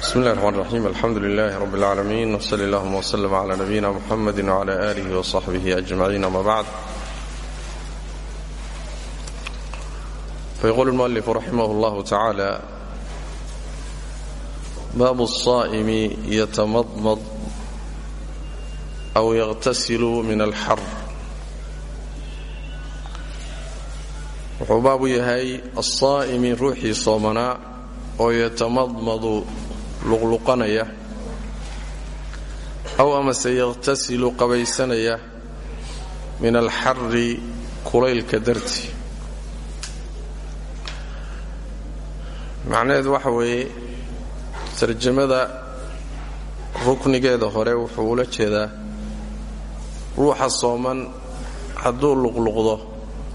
بسم الله الرحمن الرحيم الحمد لله رب العالمين وصلى اللهم وسلم على نبينا محمد وعلى آله وصحبه أجمعين أما بعد فيقول المؤلف رحمه الله تعالى باب الصائم يتمضمض أو يغتسل من الحر wuxuu baabu yahay alsaa'imi ruuxii soomanaa oo yatamadmadu luqluqanaya aw amase yakhtasilu qabaysanaya min alxari kulaylka darti. Macnaheedu waxa weeye tarjamada ruknigeeda hore wuxuu ula jeedaa ruuxa sooman hadduu luqluqdo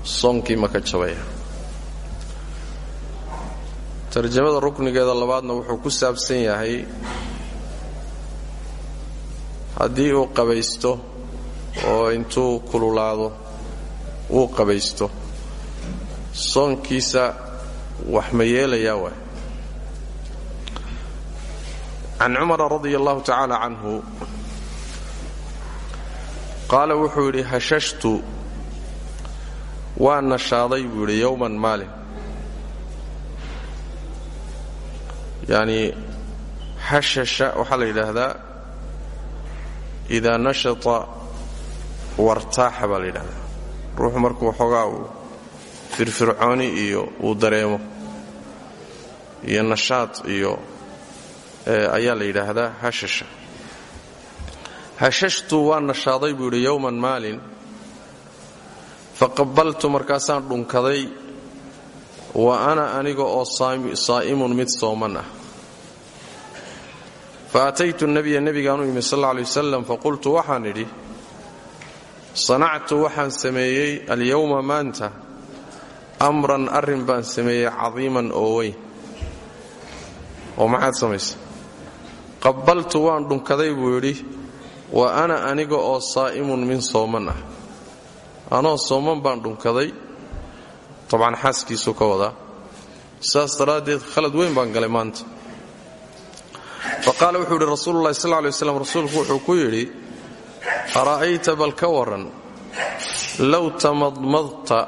soonkii ma ka jabaya tarjamada ruknigeeda labaadna wuxuu ku saabsan yahay haddii uu qabaysto oo intuu kululaado uu qabaysto. Soonkiisa wax ma yeelayaa waay. Can cumara radia allahu tacaala canhu qaala wuxuu yidhi hashashtu waa nashaaday buu yidhi yowman maalin yacni hashasha waxaa la yidhaahdaa idaa nashata wartaaxa baa la yidhahdaa markuu xoogaa firfircooni iyo uu dareemo iyo nashaad iyo ayaa la yidhaahdaa hashasha. Hashashtu waa nashaaday buu yidhi yowman maalin faqabaltu markaasaan dhunkaday wa ana aniga oo saa'imun mid sooman ah fa ataytu nabiya nebigaan u yimid sal alla alay wasalam faqultu waxaan idhi sanactu waxaan sameeyey alyowma maanta amran arrin baan sameeyey cadiiman oo weyn oo maxaad samaysa qabaltu waan dhunkaday buu yidhi wa ana aniga oo saa'imun min sooman ah anoo sooman baan dhunkaday tabcan xaaskiisuu ka wadaa saas daraaddeed khalad weyn baan galay maanta fa qaala wuxuu yidhi rasuululahi sal lay waslam rasuulku wuxuu ku yidhi ara'ayta bal ka warran? Low tamadmadta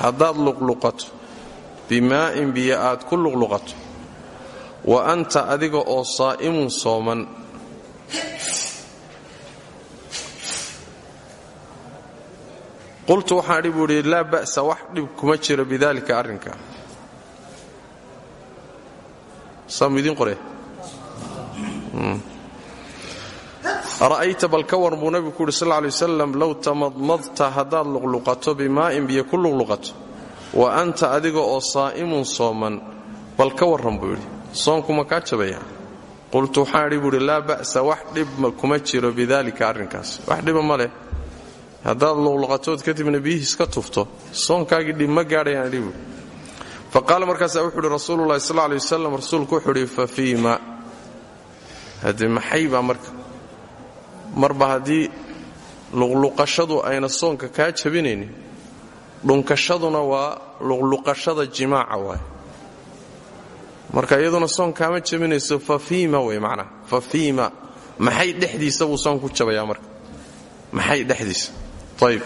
haddaad luqluqato bimaa'in biyo aad ku luqluqato wa anta adiga oo saa'imun sooman. Qultu waxaan idhi buu idhi laa ba'sa wax dhib kuma jiro bidalika arrinka. Saamu qore ara'ayta bal ka war buu nabigu ku yidhi sal ly wasalam low tamadmadta haddaad luqluqato bimaa'in biyo ku luqluqato. Wa anta adiga oo saa'imun sooman. Bal ka warran buu yidhi. Soonkuma kaa jabaya qultu waxaan idhi buu idhi laa ba'sa wax dhib kuma jiro bidalika arrinkaas. Wax dhiba ma leh. Haddaad luqluqatood kadibna biyihiis ka tufto. Soonkaagii dhib ma gaadhayaan idhi buui fa qaala markaasaa lay haddee maxay baa marka marba haddii luqluqashadu ayna soonka kaa jabinaynin dhunkashaduna waa luqluqashada jimaaca waay marka iyaduna soon kaama jabinayso fa fiima wey macnaha fa fiima. Maxay dhexdiisa buu soon jabayaa marka? Maxay dhexdiisa? Ayb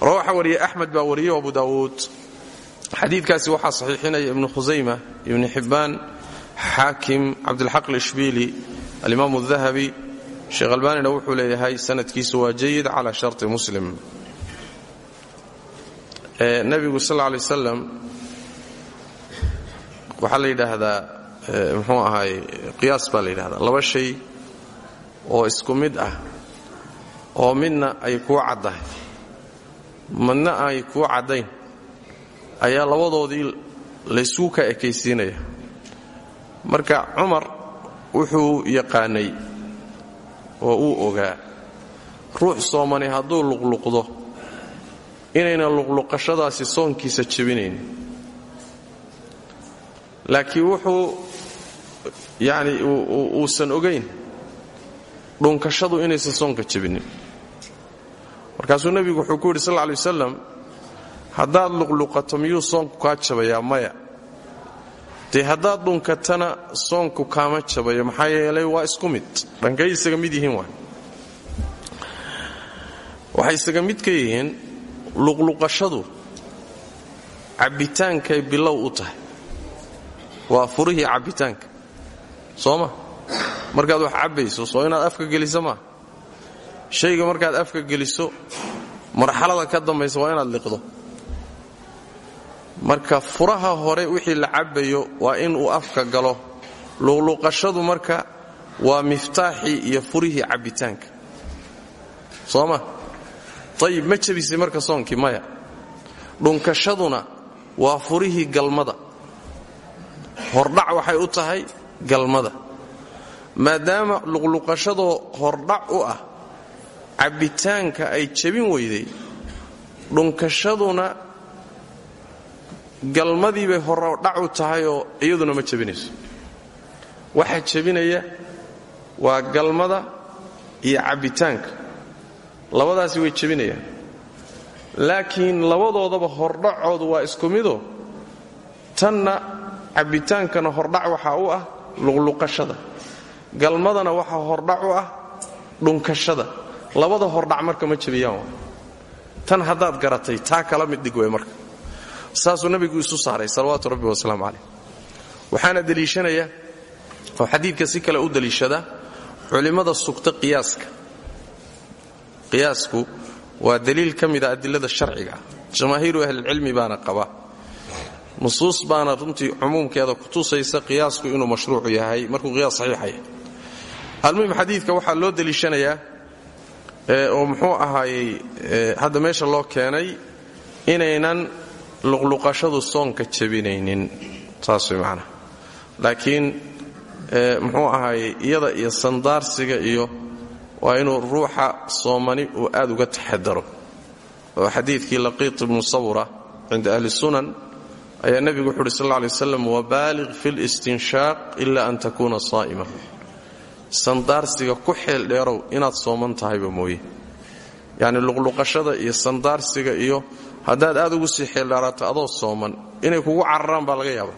rawaxa wariyey axmed baa wariyey abu daawuud. Xadiidkaasi waxaa saxiixinaya ibnu khusayma ibni xibbaan xaakim cabdilxaq alishbiili alimaam dahabi sheekh albaanina wuxuu leeyahay sanadkiisu waa jayid cala sharti muslim. Nebigu sal lay wasalam waxaa la yidhaahdaa muxuu ahaay qiyaas baa la yidhahdaa laba shay oo isku mid ah oo midna ay kuu caddahay midna ay kuu caddayn ayaa labadoodii laysuu ka ekaysiinaya. Marka cumar wuxuu yaqaanay oo uu ogaa ruux soomani hadduu luqluqdo inayna luqluqashadaasi soonkiisa jebinaynin. Laakiin wuxuu yacni uusan ogayn dhunkashadu inaysan soonka jebinin markaasuu nebigu wuxuu ku yidhi sal lla lay wasalam haddaad luqluqato miyuu soonku kaa jabayaa maya dee haddaad dhunkatana soonku kaama jabayo maxaa yeelay waa isku mid. Dhankay isaga mid yihiin waay waxay isaga mid ka yihiin luqluqashadu cabbitaankay bilow u tahay. Waa furihii cabbitaanka. Soo ma? Markaad wax cabbayso soo inaad afka geliso maaha shayga markaad afka geliso marxalada ka dambaysa waa inaad liqdo marka furaha hore wixii la cabbayo waa inuu afka galo. Luqluqashadu marka waa miftaaxii iyo furihii cabbitaanka. Soo ma ayib ma jebisay marka soonkii maya. Dhunkashaduna waa furihii galmada. Hordhac waxay u tahay galmada. Maadaama luqluqashadoo hordhac u ah cabbitaanka ay jebin weyday dhunkashaduna galmadii bay hordhac u tahayoo iyaduna ma jebinayso. Waxa jebinaya waa galmada iyo cabbitaanka. Labadaasi way jebinayaan. Laakiin labadoodaba hordhacoodu waa isku mido. Tanna cabbitaankana hordhac waxaa u ah luqluqashada. Galmadana waxaa hordhac u ah dhunkashada. Labada hordhac marka ma jebiyaan. Waa tan haddaad garatay taa kala mid dhig wey marka saasuu nabigu isu saaray salawaatu rabbi wasalaamu calayh. Waxaana deliishanaya oo xadiidka si kale u deliishada culimmada sugta qiyaaska. Qiyaasku waa daliil ka mida adilada sharciga. Jamaahiiru ahlilcilmi baana qaba. Nusuus baana runtii cumuumkeeda kutusaysa qiyaasku inuu mashruucu yahay markuu qiyaas saxiixa yahay almuhim xadiidka waxaa loo deliishanayaa oo muxuu ahaayey hadda meesha loo keenay inaynan luqluqashadu soonka jebinaynin saas way macnaha laakiin muxuu ahaayey iyada iyo sandaarsiga iyo waa inuu ruuxa soomani uu aad uga taxadaro. Oo xadiidkii laqiit ibnu sawra cinda ahli sunan ayaa nebigu wuxu uhi sal lla lay waslam wabaaliq fi listinshaaq ila an takuuna saa'ima sandaarsiga ku xeel dheerow inaad sooman tahayba mooye. Yacni luqluqashada iyo sandaarsiga iyo haddaad aad ugu sii xeeldheeraato adoo sooman inay kugu cararaan baa laga yaaba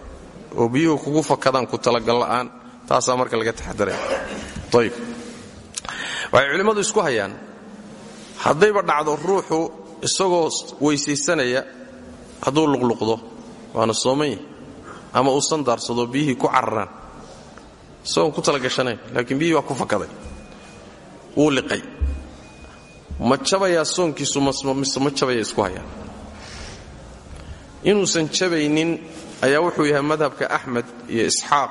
oo biyuhu kugu fakadaan ku talagal la'aan taasaa marka laga taxadaraya ayb waxay culimmadu isku hayaan haddayba dhacdo ruuxu isagoo weysaysanaya hadduu luqluqdo waana sooman ama uu sandaarsado biyihii ku cararaan. Isagoon ku talagashanayn laakiin biyihii baa ku fakaday. Wuu liqay. Ma jabayaa soonkiisu ma jabaya isku hayaan inuusan jabaynin ayaa wuxuu yahay madhabka axmed iyo isxaaq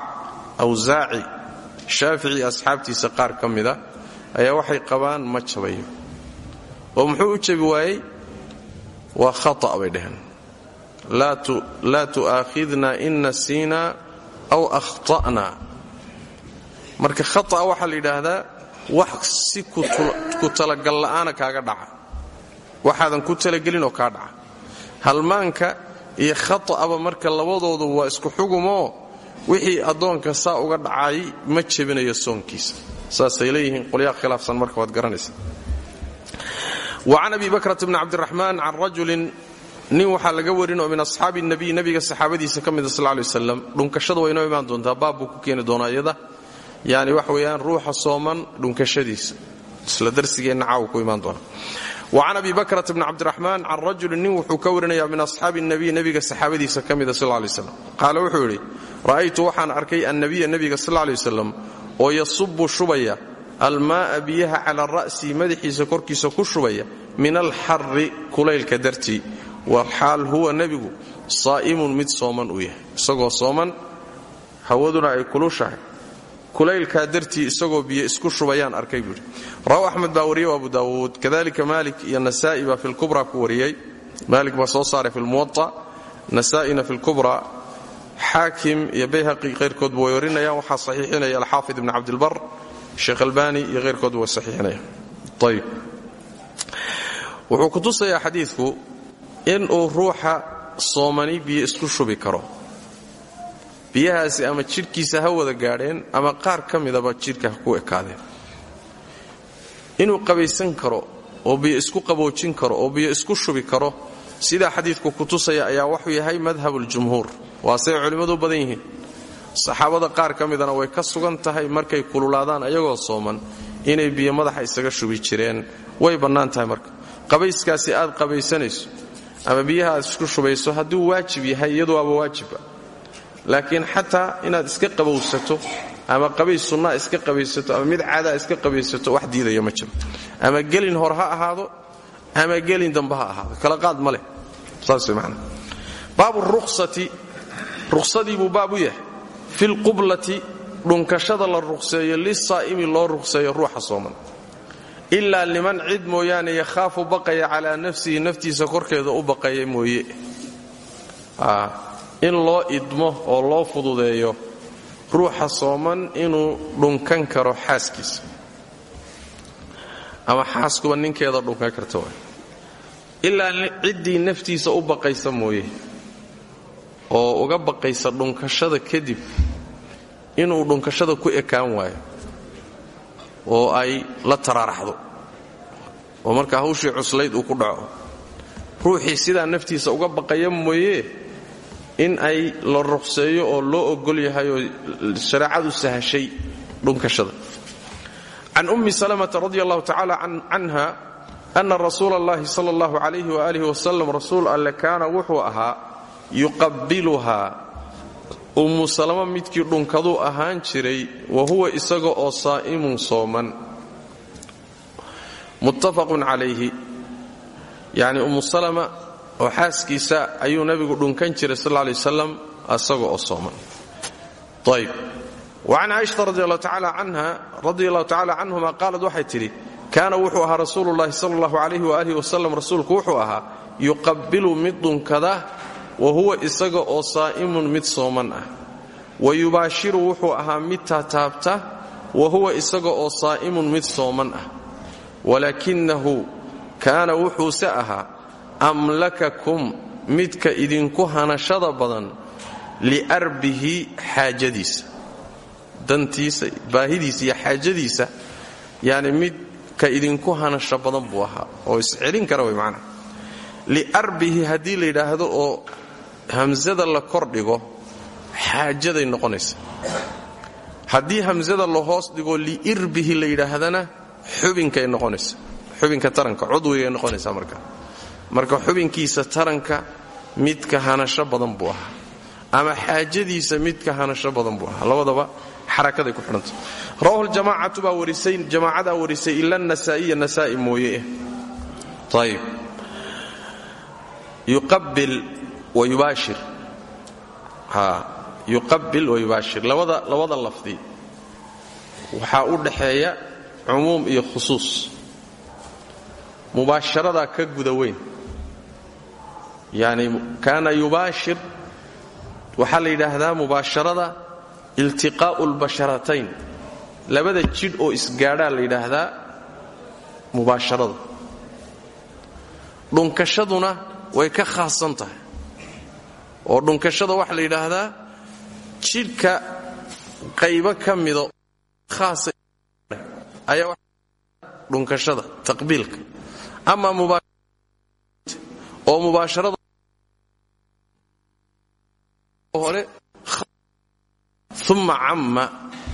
awsaaci shaafici asxaabtiisa qaar ka mida ayaa waxay qabaan ma jabayo. Oo muxuu u jabi waayey? Waa khata' bay dhaheen. Laa tu'aakhidna in nasiina aw akhta'na. Marka khata' waxaa la yidhaahdaa wax si ku talagal la'aana kaaga dhaca. Waxaadan ku talagelin oo kaa dhaca. Halmaanka iyo khata'aba marka labadoodu waa isku xugumoo wixii addoonka saa uga dhacay ma jebinayo soonkiisa. Saasay leeyihiin qolyaha khilaafsan marka waad garanaysa. Wacan abi bakrat bni cabdiraxmaan can rajulin nin waxaa laga warin oo min asxaabi nabiy nabiga saxaabadiisa ka mida sal waslam dhunkashada waa inoo imaan doontaa baab ku keeni doonaa iyada. Wax weeyaan ruuxa sooman dhunkashadiisa. Isla darsigeenna caawa ku imaan doona wacan abi bakrat bni cabdiraxmaan can rajulin nin wuxuu ka warinaya min asxaabi nabiy nabiga saxaabadiisa ka mida sal lay slam qaala wuxuu yidhi ra'aytu waxaan arkay annabiya nabiga sal lay wasalam oo yasubu shubaya almaa'a biyaha cala ra'si madaxiisa korkiisa ku shubaya min alxarri kulaylka dartii walxaal huwa nebigu saa'imun mid sooman uu yahay isagoo sooman hawaduna ay kulushahay kulaylkaa dartii isagoo biyo isku shubayaan arkay buuhi rawaw axmed baa wariyey abu daawuud. Kadalika maalik iyo nasaa'i baa fi lkubra ku wariyey. Maalik baa soo saaray fi lmuwaa nasaa'ina fi lkubra xaakim iyo bayhaqi hayrkoodba way warinayaan waxaa saxiixinaya alxaafid ibn cabdilbar sheekh albani iyo hayrkoodba way saxiixinayaan ayb wuxuu ku tusayaa xadiidku inuu ruuxa soomani biyo isku shubi karo biyahaasi ama jidhkiisa ha wada gaadheen ama qaar ka midaba jidhka ku ekaadeen. Inuu qabaysan karo oo biyo isku qaboojin karo oo biyo isku shubi karo sidaa xadiidku ku tusaya ayaa wuxuu yahay madhabuljumhuur waasey culimmadu badan yihiin. Saxaabada qaar ka midana way ka sugan tahay markay kululaadaan ayagoo sooman inay biyo madaxa isaga shubi jireen. Way bannaan tahay marka. Qabayskaasi aad qabaysanayso ama biyaha isku shubayso hadduu waajib yahay iyadu waaba waajibba laakiin xataa inaad iska qabowsato ama qabays sunnaa iska qabaysato ama mid caadaa iska qabaysato wax diidaya ma jiro ama gelin hor ha ahaado ama gelin dambe ha ahaado. Kala qaad ma saas man baabu ruksati ruksadii buu baab u yahay. Fi lqublati dhunkashada la ruqseeyo lisaa'imi loo ruqseeyo ruuxa sooman. Ilaa liman cid mooyaane yakhaafu baqaya calaa nafsihi naftiisa korkeeda u baqaya mooye in loo idmo oo loo fududeeyo ruuxa sooman inuu dhunkan karo xaaskiisa ama xaaskuba ninkeeda dhunkan karta waay. Ilaa ciddii naftiisa u baqaysa mooye oo uga baqaysa dhunkashada kadib inuu dhunkashada ku ekaan waayo oo ay la taraaraxdo oo markaa hawshii cuslayd uu ku dhaco. Ruuxii sidaa naftiisa uga baqaya mooye in ay la ruqseeyo oo loo ogol yahay oo shareecadu sahashay dhunkashada can ummi salamata radi allahu tacala canha ana rasuula allahi sala allahu calayhi waaalih wasalam rasuul alle kaana wuxuu ahaa yuqabbiluhaa ummu salama midkii dhunkaduu ahaan jiray wa huwa isaga oo saa'imun sooman. Muttafaqun calayhi yacni ummu salama oo xaaskiisa ayuu nabigu dhunkan jiray sal lla alay wasalam isaga oo sooman. Ayb wacan caaishata radi allahu tacala canha radi allahu tacala canhuma qaalad waxay tidhi kaana wuxuu ahaa rasuulu llahi sala allahu calayhi waaalih wasalam rasuulku wuxuu ahaa yuqabbilu mid dhunkada wa huwa isaga oo saa'imun mid sooman ah. Wa yubaashiru wuxuu ahaa mid taataabta wa huwa isaga oo saa'imun mid sooman ah. Walaakinahu kaana wuxuuse ahaa amlakakum midka idinku hanashada badan liarbihi xaajadiisa dantiisa baahidiisa iyo xaajadiisa yani midka idinku hanasho badan buu ahaa oo iscelin kara way macnaha liarbihi haddii la yidhaahdo oo hamsada la kordhigo xaajaday noqonaysa. Haddii hamsada la hoos dhigo liirbihi la yidhaahdana xubinkay noqonaysa. Xubinka taranka cudwigay noqonaysaa marka marka xubinkiisa taranka midka hanasho badan buu ahaa. Ama xaajadiisa midka hanasho badan buu ahaa. Labadaba xarakaday ku xidhanta rawahu ljamaacatu baa warisay jamaacadaa warisay ila nasaa'iya nasaa'i mooye ayib yuqabil wa yubaashir. Yuqabil wa yubaashir. Labada labada lafdi waxaa u dhaxeeya cumuum iyo khusuus. Mubaasharadaa ka guda weyn yani kaana yubaashir waxaa la yidhaahdaa mubaasharada iltiqaa'u lbasharatayn labada jidh oo isgaadhaa la yidhaahdaa mubaasharada dhunkashaduna way ka khaasan tahay. Oo dhunkashada waxaa la yidhaahdaa jidhka qaybo ka mido haasa ayaa dhunkashada taqbiilka. Ama oo mubaasharada hore uma camma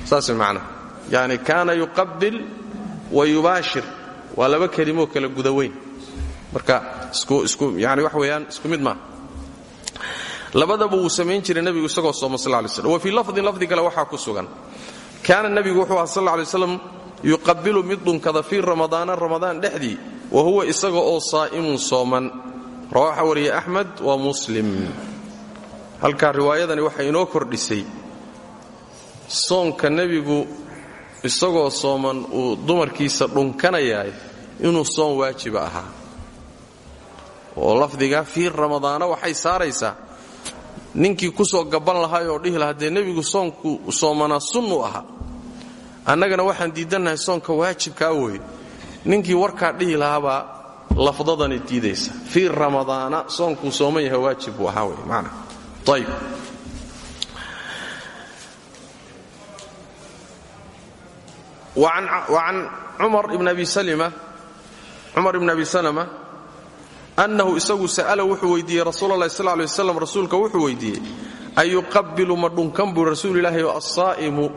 saas macnaha. Yani kaana yuqabil wa yubaashir. Waa laba kelimoo kala guda weyn. Marka yani wax weeyaan isku mid maaha. Labadaba wuu samayn jiray nebigu isagoo sooma sal lay slm wa fii lafdin lafdi kale waxaa ku sugan. Kaana nebigu wuxuu aha sal lay slam yuqabilu mid dhunkada fii ramadaana ramadaan dhexdii wa huwa isaga oo saa'imun sooman. Rawaxa wariye axmed wa muslim halkaa riwaayadani waxay inoo kordhisay. Soonka nebigu isagoo sooman uu dumarkiisa dhunkanayahay inuu soon waajiba ahaa. Oo lafdiga fii ramadaana waxay saaraysaa ninkii ku soo gabban lahaay oo dhihi lahaa dee soonku soomanaa sunnu ahaa annagana waxaan diidannahay soonka waajibkaa weye ninkii warkaa dhihi lahaabaa lafdadani diidaysa. Fii ramadaana soonkuu sooman waajib buu ahaa wey maana ayb wacan cumar ibn abi salama annahu isagu sa'ala wuxuu weydiiyey rasuul allahi sal lay waslam rasuulka wuxuu weydiiyey ayuqabilu ma dhunkan buu rasuul ilaahi o assaa'imu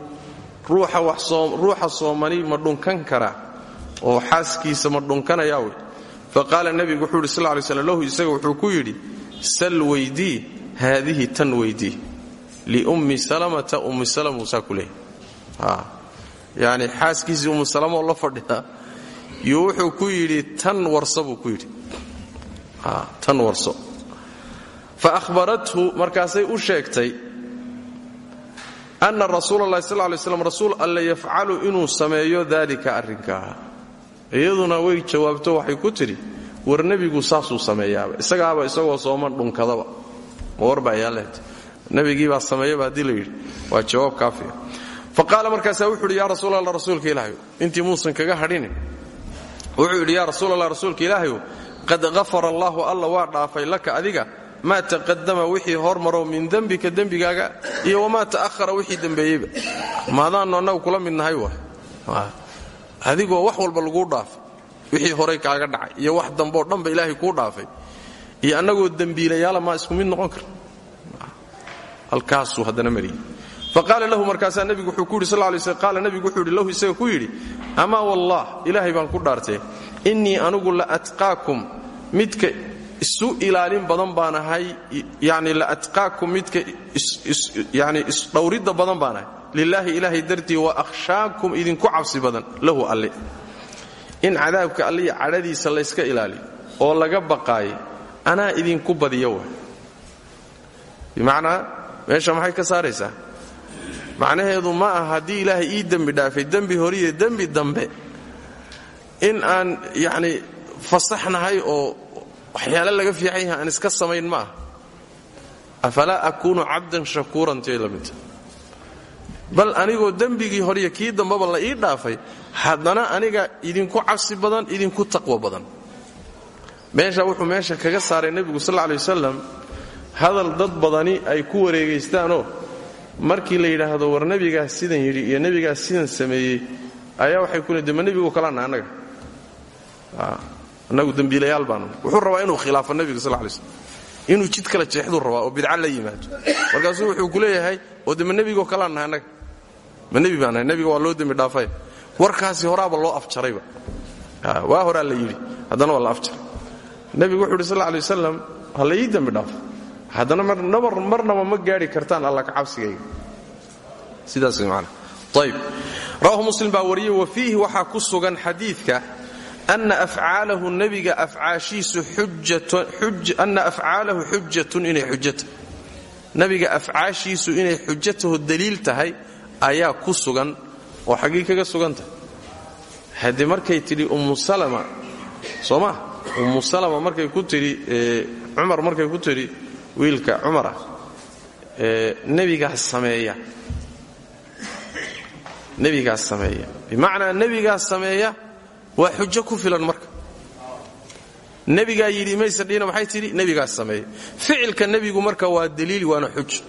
ruuxa soomani ma dhunkan karaa oo xaaskiisa ma dhunkanaya wey faqaala nebigu wuxuu yidhi sl lay slam lahu isaga wuxuu ku yidhi sal weydii haadihi tan weydii liummi salamata ummi salama saa ku leeyay yani xaaskiisii ummu salama oo la fadhida yuu wuxuu ku yidhi tan warsa buu ku yidhi tan warso fa ahbarathu markaasay u sheegtay anna rasuula allahi sal lay slam rasuul alle yafcalu inuu sameeyo daalika arrinkaa iyaduna way jawaabto waxay ku tidhi war nebigu saasuu sameeyaaba isagaaba isagoo sooman dhunkadaba ma warba ayaa lehed nebigiibaa sameeyaba haddii la yidhi waa jawaab kaafiya fa qaala wuxuu yidhi yaa rasuul allah rasuulka intii muusan kaga hadhinin wuxuu yidhi yaa rasuul allah rasuulka qad hafara allaahu alla waa dhaafay laka adiga maa taqadama wixii hormaro min dembika dembigaaga iyo wamaa ta'ahara wixii dembeeyeyba maadaannu annagu kula mid nahay wa adigoo wax walba laguu dhaafay wixii horay kaaga dhacay iyo wax dambeoo dhanba ilaahay kuu dhaafay iyo annagoo dembiilayaala maa isku mid noqon kara halkaasuu haddana mariyey faqaala lahu markaasaa nebigu wuxuu ku yidhi sal lay sl qaala nebigu wuxuu yidhi lahu isaga ku yidhi amaa wallah ilaahay baan ku dhaartee innii anugu la atqaakum midka isu ilaalin badan baan ahay la atqaakum midka yani isdhowridda badan baan ahay. Lilaahi ilaahay dartii wa akhshaakum idinku cabsi badan lahu alle. In cadaabka alliya cadhadiisa layska ilaaliyo oo laga baqaayo anaa idinku badiya wa bimacnaa meesha maxay ka saaraysaa macnaheedu ma aha haddii ilaahay ii dembi dhaafay dembi horiyo dembi dambe in aan yacni fasaxnahay oo waxyaale laga fiican yahay aan iska samayn ma aha afalaa akuunu cabdan shakuuran tiyay la midta bal anigoo dembigii horiyo kii dambeba la ii dhaafay haddana aniga idinku cabsi badan idinku taqwo badan meesha wuxuu meesha kaga saaray nebigu sal ley wasalam hadal dad badani ay ku wareegaystaanoo markii la yidhaahdo war nebigaas sidan yidhi iyo nebigaas sidan sameeyey ayaa waxay ku leedahay ma nebigu kalaana annaga. Annagu dembiilayaal baanu. Wuxuu rabaa inuu khilaafo nebiga sal lay slm inuu jid kala jeexduu rabaa oo bidca la yimaado. Markaasuu wuxuu ku leeyahay oo de ma nahay annaga? Ma nebi baan nahay waa loo dembi dhaafay. Warkaasi horaaba loo afjarayba. Waa horaa la yidhi. Haddana waa la afjaray nebigu wuxuu yidhi sal lay wasalam ha la ii dembi dhaafo haddana marnaba ma gaari kartaan alla ka cabsigayga. Sidaas man ayb rawahu muslim baa wariyey wa fiihi waxaa ku sugan xadiidka ana afcaalahu nebiga afcaashiisu ana afcaalahu xujatun inay xujata nebiga afcaashiisu inay xujatahu daliil tahay ayaa ku sugan. Oo xaggii kaga sugan markay tidhi ummu salama soo ummu salama markay ku tidhi cumar markay ku tidhi wiilka cumara nebigaas sameeya. Nebigaas sameeya. Bimacnaa nebigaas sameeya waa xujo ku filan marka. Nebigaa yidhi mayse dhihina maxay tidhi nebigaas sameeya. Ficilka nebigu marka waa daliil waana xuj.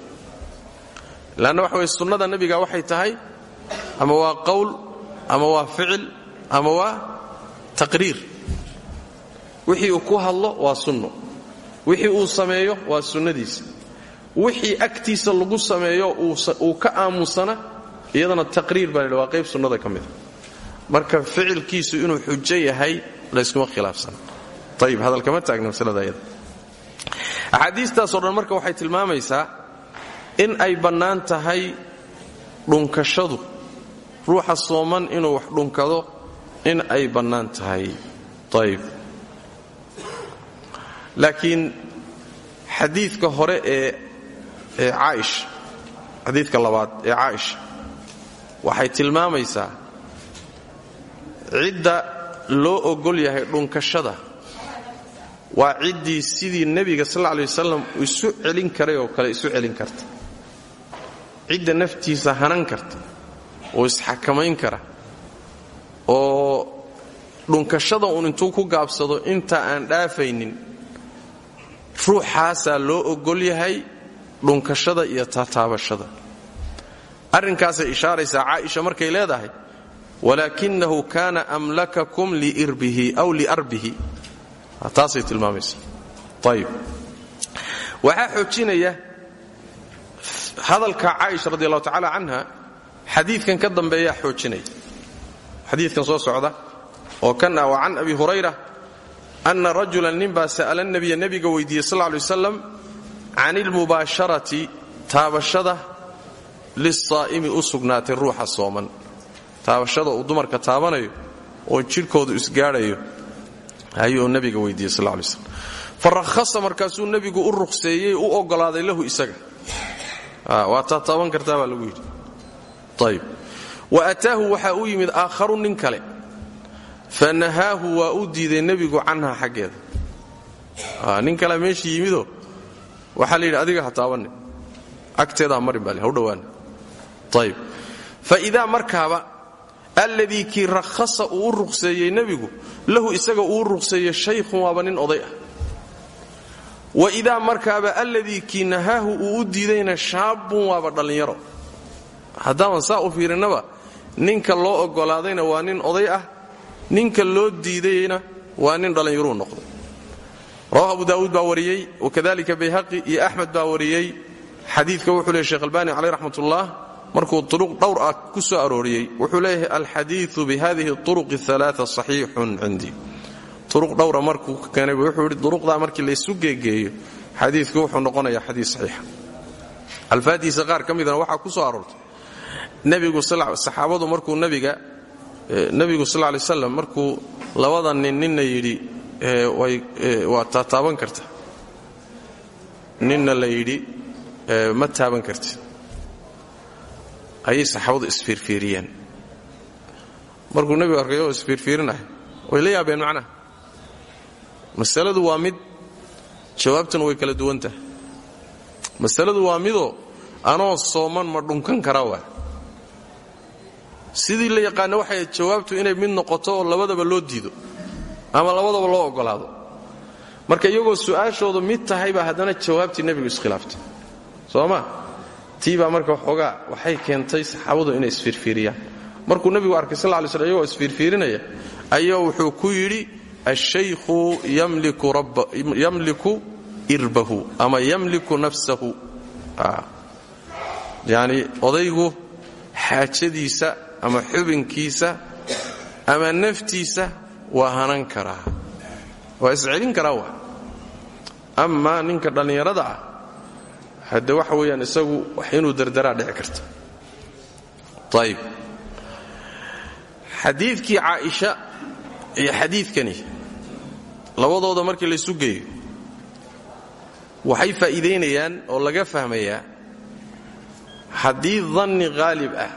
Leanna waxa weye sunnada nebiga waxay tahay ama waa qowl ama waa ficil ama waa taqriir wixii uu ku hadlo waa sunno. Wixii uu sameeyo waa sunnadiisa. Wixii agtiisa lagu sameeyo uu ka aamusana iyadana taqriir baa waa qayb sunnada ka mida marka ficilkiisu inuu xujo yahay layskuma khilaafsan. Ayib hadalkama taagna masalada iyada axaadiistaasoo dhan marka waxay tilmaamaysaa in ay bannaan tahay dhunkashadu. Ruuxa sooman inuu wax dhunkado in ay bannaan tahay. Ayib laakiin xadiidka hore ee ee caaisha xadiidka labaad ee caaisha waxay tilmaamaysaa cidda loo ogol yahay dhunkashada. Waa ciddii sidii nebiga sal lla alay wasalam isu celin karay oo kale isu celin karta. Cidda naftiisa hanan karta oo isxakamayn kara oo dhunkashada uun intuu ku gaabsado inta aan dhaafaynin ruuxaasaa loo ogol yahay dhunkashada iyo taataabashada. Arrinkaasay ishaaraysaa caaisha markay leedahay walaakinahu kaana amlakakum liirbihi aw liarbihi. Taasay tilmaamaysa ayib waxaa xoojinaya hadalka caaisha radi allahu tacaala canha xadiidkan ka dambeeyaa xoojinaya xadiidkan soo socda oo kan ah wa can abi hurayra ana rajulan ninbaa sa'ala nabiya nebiga weydiiyey sal ly waslam can ilmubaasharati taabashada lisaa'imi u sugnaatay ruuxa sooman taabashada uu dumarka taabanayo oo jidhkoodu isgaadhayo ayuu nabiga weydiiyey sal lay slam fa rahasa markaasuu nebigu u ruqseeyey u ogolaaday lahu isaga waa taa taaban kartaa baa yidhi ayb wa ataahu waxaa u yimid aakharu nin kale fa nahaahu waa u diiday nebigu canha xaggeeda. Nin kale meeshii yimidoo waxaa la yidhi adiga ha taabanne. Agteedaa marin baa le hau dhowaana ayb fa idaa markaaba alladii kii rakhasa u ruqseeyey nebigu lahu isaga uu ruqseeyey shaykhun waaba nin oday ah. Wa idaa markaaba alladii kii nahaahu u diidayna shaabun waaba dhallinyaro. Haddaaban saa u fiirinnaba ninka loo ogolaadayna waa nin oday ah ninka loo diidayna waa nin dhallinyaruu noqday. Rawahu abu daawuud baa wariyey wakadalika bayhaqi iyo axmed baa wariyey. Xadiidka wuxuu leeyay shekh albani caleyh raxmatullah markuu turuq dhowr ah ku soo arooriyey wuxuu leeyahay alxadiiu bihadihi turuqi alaaa saxiixun cindii turuq dhowra markuu keenay wuxuu yidhi duruqdaa markii laysu geegeeyo xadiidku wuxuu noqonayaa xadiid saxiixa alfaadiisa qaar ka midana waxaa ku soo aroortay. Nebigu saxaabadu markuu nabiga nebigu sal lay slam markuu labada nin ninna yidhi waa taataaban karta. Ninna la yidhi ma taaban karti. Ayay saxaabadu isfiirfiiriyeen. Markuu nebigu arkay oo isfiirfiirinahay? Way la yaabeen macnaha. Masaladu waa mid jawaabtuna way kala duwan tahay masaladu waa midoo anoo sooman ma dhunkan karaa waa sidii la yaqaana waxay jawaabtu inay mid noqoto oo labadaba loo diido ama labadaba loo ogolaado marka iyagoo su'aashoodu mid tahaybaa haddana jawaabtii nebigu iskhilaaftay soo ma? Tii baa marka waxoogaa waxay keentay saxaabadu inay isfiirfiiriyaan markuu nebigu arkay sal ly sl iyagoo isfiirfiirinaya ayaa wuxuu ku yidhi ashaykhu yamliku irbahu ama yamliku nafsahu. Yani odaygu xaajadiisa ama xubinkiisa ama naftiisa waa hanan karaa. Waa iscelin karaa wa amaa ninka dhallinyarada ah hadde waxa weeyaan isagu wax inuu dardaraa dhici karta. Ayib xadiidkii caaisha iyo xadiidkani labadooda markii laysu geeyo waxay faa'iidaynayaan oo laga fahmayaa haddii danni qaalib ah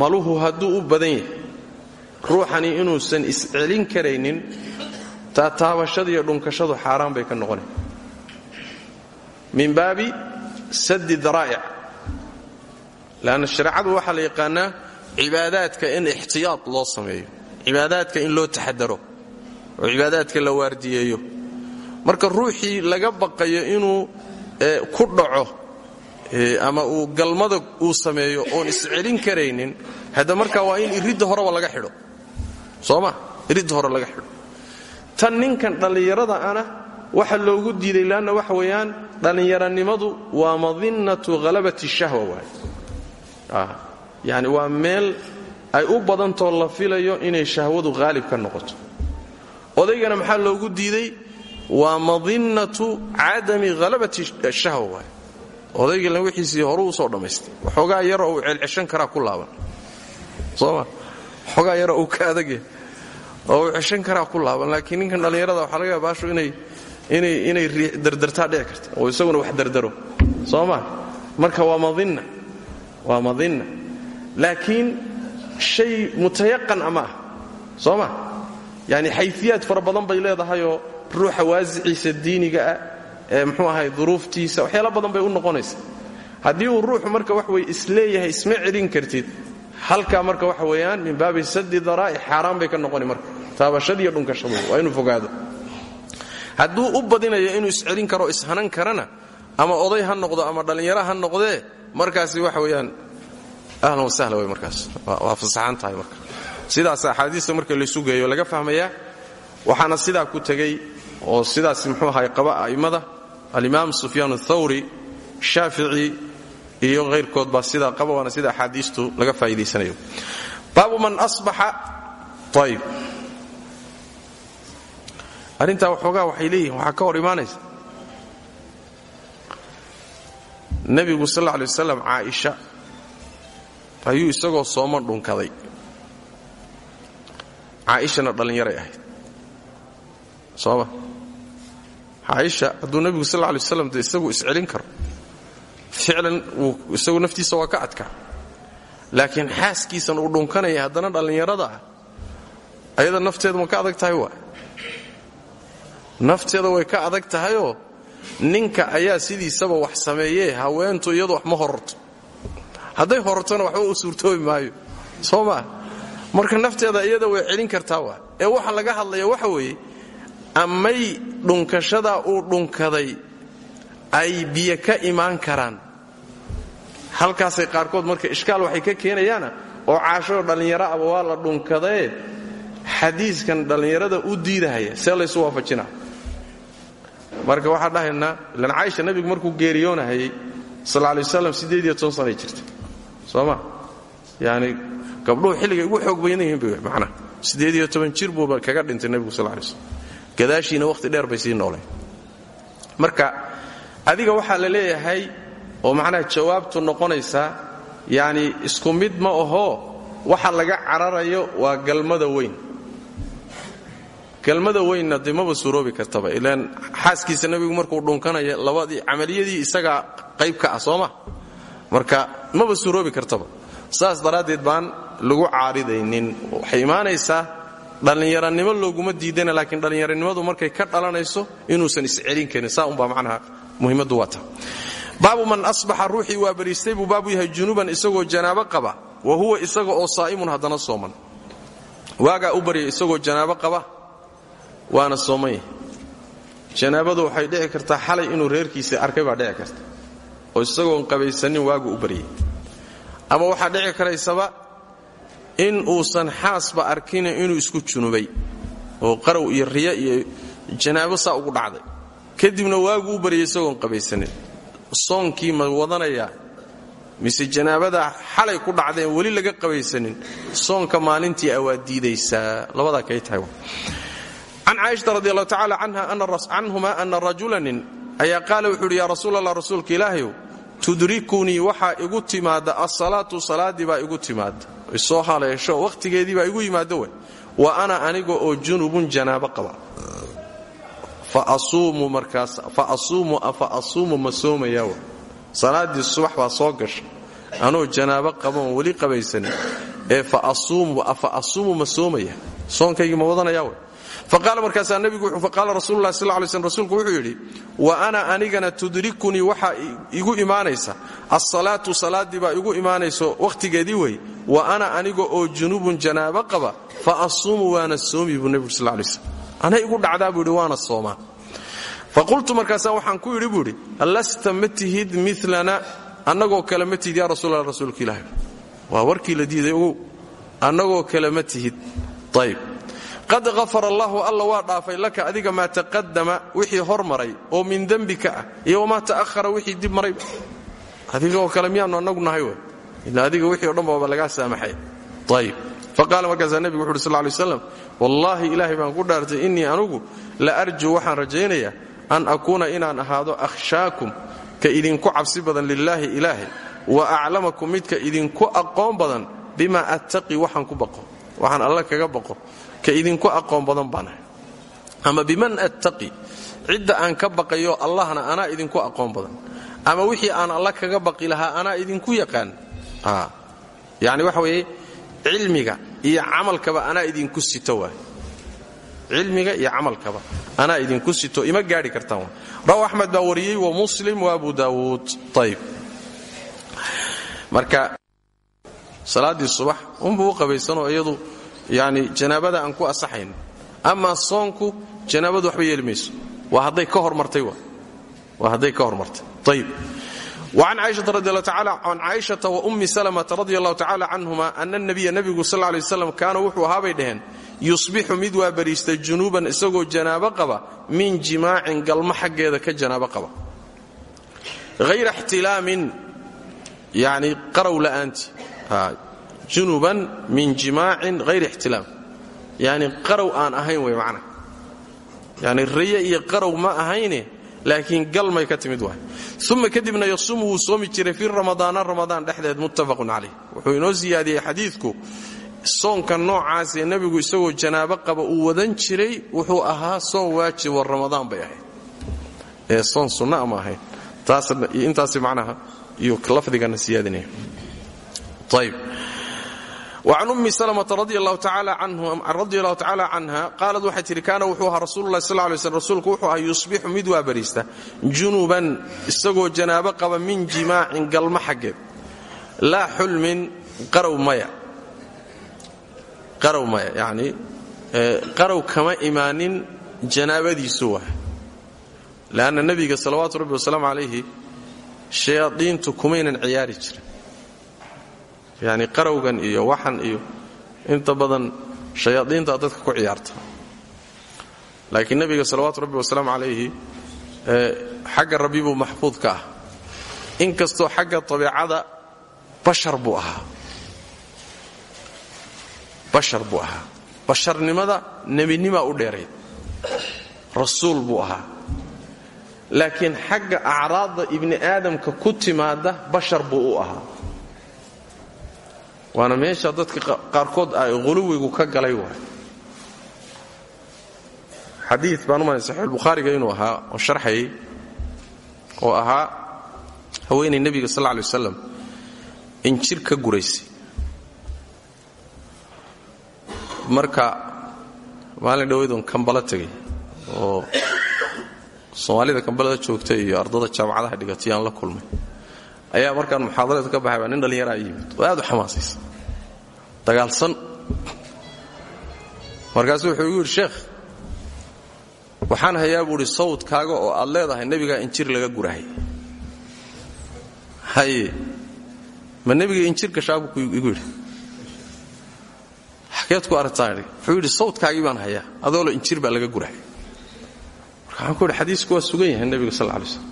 maluhu hadduu u badan yahay ruuxani inuusan iscelin karaynin taataabashada iyo dhunkashadu xaaraan bay ka noqonay min baabi sadi daraa'ic leanna shareecadu waxaa la yaqaanaa cibaadaadka in ixtiyaad loo sameeyo cibaadaadka in loo taxadaro oo cibaadaadka la waardiyeeyo. Marka ruuxii laga baqayo inuu ku dhaco ama uu galmada uu sameeyo oon iscelin karaynin hadda markaa waa in iridda horeba laga xidho. Sooma? Iridda hore laga xidho. Tan ninkan dhallinyarada ana waxa loogu diiday leanna waxa weeyaan dhallinyaranimadu waa madinnatu halabati shahwa waay. Yani waa meel ay u badantoo la filayo inay shahwadu haalib ka noqoto. Odaygana maxaa loogu diiday? Waa madinnatu cadami halabati shahwa waay odaygana wixiisii horu u soo dhammaystay waxoogaa yaroo uu celceshan karaa ku laaban. Sooma waxoogaa yaroo uu ka adagya oo uu ceshan karaa ku laaban. Laakiin ninkan dhallinyarada waxaa laga yaaba baashu inay dardartaa dhici karta oo isaguna wax dardaro. Soo ma? Marka waa madinna. Waa madinna. Laakiin shay mutayaqan ama ah. Soo ma? Yani xayfiyaad fara badan bay leedahayoo ruuxa waasiciisa diiniga ah mxuu ahay duruuftiisa waxyaala badan bay u noqonaysa. Haddii uu ruuxu marka wax wey is leeyahay isma celin kartid. Halkaa marka waxa weeyaan min baabi sadi daraa'i xaaraan bay ka noqoni marka. Taabashadiiyo dhunkashadu waa inuu fogaado. Hadduu u badinayo inuu iscelin karo ishanan karana ama oday ha noqdo ama dhallinyaro ha noqdee markaasi waxa weeyaan ahlan wasahla wey markaas. Waa fasaxan tahay marka. Sidaas axaadiista marka laysu geeyo laga fahmayaa waxaana sidaa ku tegey oo sidaas muxuu ahay qaba a'immada alimaam sufyaan athawri shaafici iyo hayrkood baa sidaa qaba waana sida axaadiistu laga faa'iidaysanayo. Baabu man asbaxa ayib arrintaa waxoogaa waxay leeyihiin waxaa ka hor imaanaysa. Nebigu sal alla alay wasalam ayuu isagoo sooman dhunkaday. Caaishana dhallinyaray ahayd. Sooma caaisha hadduu nebigu sal lay waslam dee isagu iscelin karo ficlan isagu naftiisa waa ka adkaa. Laakiin xaaskiisan uu dhunkanaya haddana dhallinyarada ah ayada nafteedu ma ka adag tahay waa? Nafteeda way ka adag tahayoo ninka ayaa sidiisaba wax sameeyee haweentu iyadu wax ma hororto. Hadday horortona waxba u suurtoobi maayo. Soo maa marka nafteeda iyada way celin kartaa waa? Ee waxa laga hadlaya waxa weeye amay dhunkashadaa uu dhunkaday ay biyo ka imaan karaan. Halkaasay qaarkood marka ishkaal waxay ka keenayaana oo caashoo dhallinyaro aba waa la dhunkadae xadiiskan dhallinyarada u diidahaya see waafajina marka waxaan dhahaynaa ilan caaisha nebigu markuu geeriyoonahayey sal lay waslam siddeed iyo jirtay. Soo ma? Gabdhuhu xilligay ugu xoog badan yihiin bay macnaha siddeed jir buuba kaga dhintay nebigu sal lay slam gadaashiina wakhti dheer bay sii nooleen. Marka adiga waxaa la leeyahay oo macnaha jawaabtu noqonaysaa yacni isku mid ma ahoo waxa laga cararayo waa galmada weyn. Galmada weynna dee maba suuroobi kartaba ilaan xaaskiisa nebigu markuu dhunkanaya labadii camaliyadii isagaa qayb ka ah sooma marka maba suuroobi kartaba. Saas daraaddeed baan lagu caaridaynin. Waxay imaanaysaa dhallinyaranimo looguma diidana laakiin dhallinyaranimadu markay ka dhalanayso inuusan iscelin karin saa umbaa macnaha muhimmadu waa ta baabu man asbaxa ruuxii waa bariistay buu yahay junuban isagoo janaabo qaba wa huwa isaga oo saa'imun haddana sooman. Waagaa u barya isagoo janaabo qaba waana sooman janaabadu waxay dhici kartaa xalay inuu reerkiisa arkay baa dhici karta oo isagoon qabaysanin waagu u baryay ama waxaa dhici karaysaba in uusan xaasba arkina inuu isku junubay oo qarow iyo riya iyo janaabo saa ugu dhacday. Kadibna waagu u baryay isagoon qabaysanin. Soonkii ma wadanayaa mise janaabadaa xalay ku dhacdeen weli laga qabaysanin soonka maalintii a waa diidaysaa. Kay tahay can caaisha radi allahu tacala canhuma ana rajulanin ayaa qaala wuxuu uhi yaa rasuul allah rasuulka ilaahayow tudrikunii waxaa igu timaadda asalaatu salaaddii baa igu timaadda isoo haleesho wakhtigeedii baa igu yimaaddo we. Wa ana aniga oo junubun janaabo qaba. Afa asuumu ma soomayaa w salaaddii subax baa soo gasha anoo janaabo qabaon weli qabaysanin ee faasuumu afa asuumu ma soomaya soonkaygii ma wadanayaa we faqaala markaasaa nebigu faqaala rasuululahi sal lay slm rsulku wuxuu yidhi wa ana anigana tudrikunii waxaa igu imaanaysa. Asalaatu salaaddii baa igu imaanayso wakhtigeedii wey wa ana aniga oo junubun janaabo qaba fa asuumu waana soomi buu nebigu sal lay slm ana igu dhacdaa buu waana soomaa. Faqultu markaasaa waxaan ku yidhi buu lasta ma tihid milana annagoo yaa rasuulala rasuulka ilaahi waa warkii la diiday ogow annagoo kale ma qad afar allaahu alla waa dhaafay laka adiga maa taqadama wixii hormaray oo min dembika ah iyo wamaa ta'ahara wixii dib marayba adigaoo kale miyaanu annagu nahay w ila adiga wixii dhan baaba lagaa saamaxay. Ayb faqaala markaasaa nebigu wuxu uhi sal lay slam wallaahi ilaahay baan ku dhaartay innii anugu la arjuu waxaan rajaynayaa an akuuna inaan ahaado akhshaakum ka idinku cabsi badan lilaahi ilaahay wa aclamakum midka idinku aqoon badan bima attaqi waxaan ku baqo. Waxaan alla kaga baqo ka idinku aqoon badan baanahay ama biman attaqi cidda aan ka baqayo allahna anaa idinku aqoon badan. Ama wixii aan alla kaga baqi lahaa anaa idinku yaqaan. Yani waxa weeye cilmiga iyo camalkaba anaa idinku sito waay. Cilmiga iyo camalkaba anaa idinku sito ima gaadhi kartaan raw axmed baa wa muslim wa abu daawuud ayb marka salaaddii subax unbuu u qabaysanoo iyadu yani janaabada aan ku asaxayn amaa soonku janaabadu waxba yeeli mayso waa hadday ka hormartay waa hadday ka hormartay ayib وعن cائشhaةa رضي الله تعالى عن cائشhaةa وأmi سلمة رضي الله تعالى عنهma أن النبي نبigu sl اه عليه وسلم kaana wuxuu ahaa bay dhaheen yusbixu mid waa bariista junuuban isagoo janaabo qaba min jimaacin galmo xaggeeda ka janaabo qaba hayra اxtilaamin yani qarow la'aanti junuban min jimaacin hayr ixtilaam yani qarow aan ahayn wey macna. Yani raye iyo qarow ma ahayne laakiin galmay ka timid waay. Uma kadibna yasuumu wuu soomi jiray fii ramadaana ramadaan dhexdeed muttafaqun calayh. Wuxuu inoo siyaadiyey xadiidku. Soonka noocaas ee nebigu isagoo janaabo qaba uu wadan jiray wuxuu ahaa soon waajib war ramadaan bay ahayd. Ee soon sunna ma ahayn. Intaas macnaha iyo lafdigana siyaadinaya. Ayb وcan ummi slmة radi allahu tacaala canha qaalad waxay tihi kaana wuxuu ahaa rasuululahi sl lay slm rasuulku wuxuu ahaa yusbixu mid waa bariista junuban isagoo janaabo qaba min jimaacin galmo xaggeed laa xulmin qarow maya. Qarow maya yani qarow kama imaanin janaabadiisu waa. Leanna nebiga salawaatu rabbi wasalaamu calayhi shayaadiintu kumaynan ciyaari jirin yani qarowgan iyo waxan iyo inta badan shayaadiinta dadka ku ciyaarta laakiin nebiga salawaatu rabbi wasalaamu calayhi xagga rabbi buu maxfuud ka ah. Inkastoo xagga abiicada bashar buu ahaa. Bashar buu ahaa. Basharnimada nebinimaa u dheerayd rasuul buu ahaa. Laakiin xagga acraadda ibni aadamka ku timaada bashar buu u ahaa waana meesha dadka qaarkood ay quluwigu ka galay waay. Xadii baan u malay saxiixulbukhaariga inuu ahaa oo sharxayay oo ahaa haweenay nebiga sal lla lay wasalam injir ka guraysay marka maalin dhaweydun kambala tegay oo soomaalida kambalada joogta iyo ardada jaamacadaha dhigatay aan la kulmay ayaa markaan muxaadaraed ka baxay baa nin dhallinyaraa yimid. Oo aad u xamaasaysa dagaalsan markaasuu wuxuu igu yidhi sheekh waxaan hayaa buu idhi sawdkaaga oo aad leedahay nebigaa injir laga gurahay. Haye ma nebiga injir gashaa buu igu yidhi? Xageed ku aragtaan wuxuu yidhi sawdkaagii baan hayaa adoolo injir baa laga gurahay. Waxaan ku yidhi xadiisku waa sugan yahay nebiga sal lla alay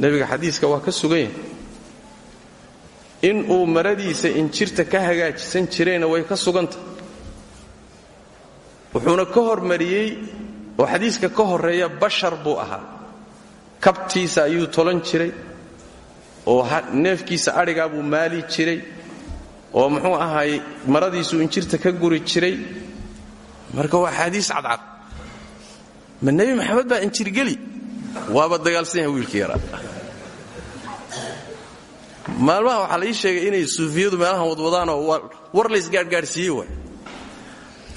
nebiga xadiiska waa ka sugan yahay. In uu maradiisa injirta ka hagaajisan jirayna way ka sugantah wuxuuna ka hormariyey oo xadiiska ka horreeya bashar buu ahaa. Kabtiisa ayuu tolan jiray oo neefkiisa adhigaa buu maali jiray oo muxuu ahaay maradiisuu injirta ka guri jiray. Marka waa xaadiis cadcad. Ma nebi maxamed baa injirgeli waaba dagaalsan yahay wiilkii yaraa maalmaha waxaa la sheegay inay suufiyadu meelahan wadwadaanoo war laysgaadhgaadhsiiyey waay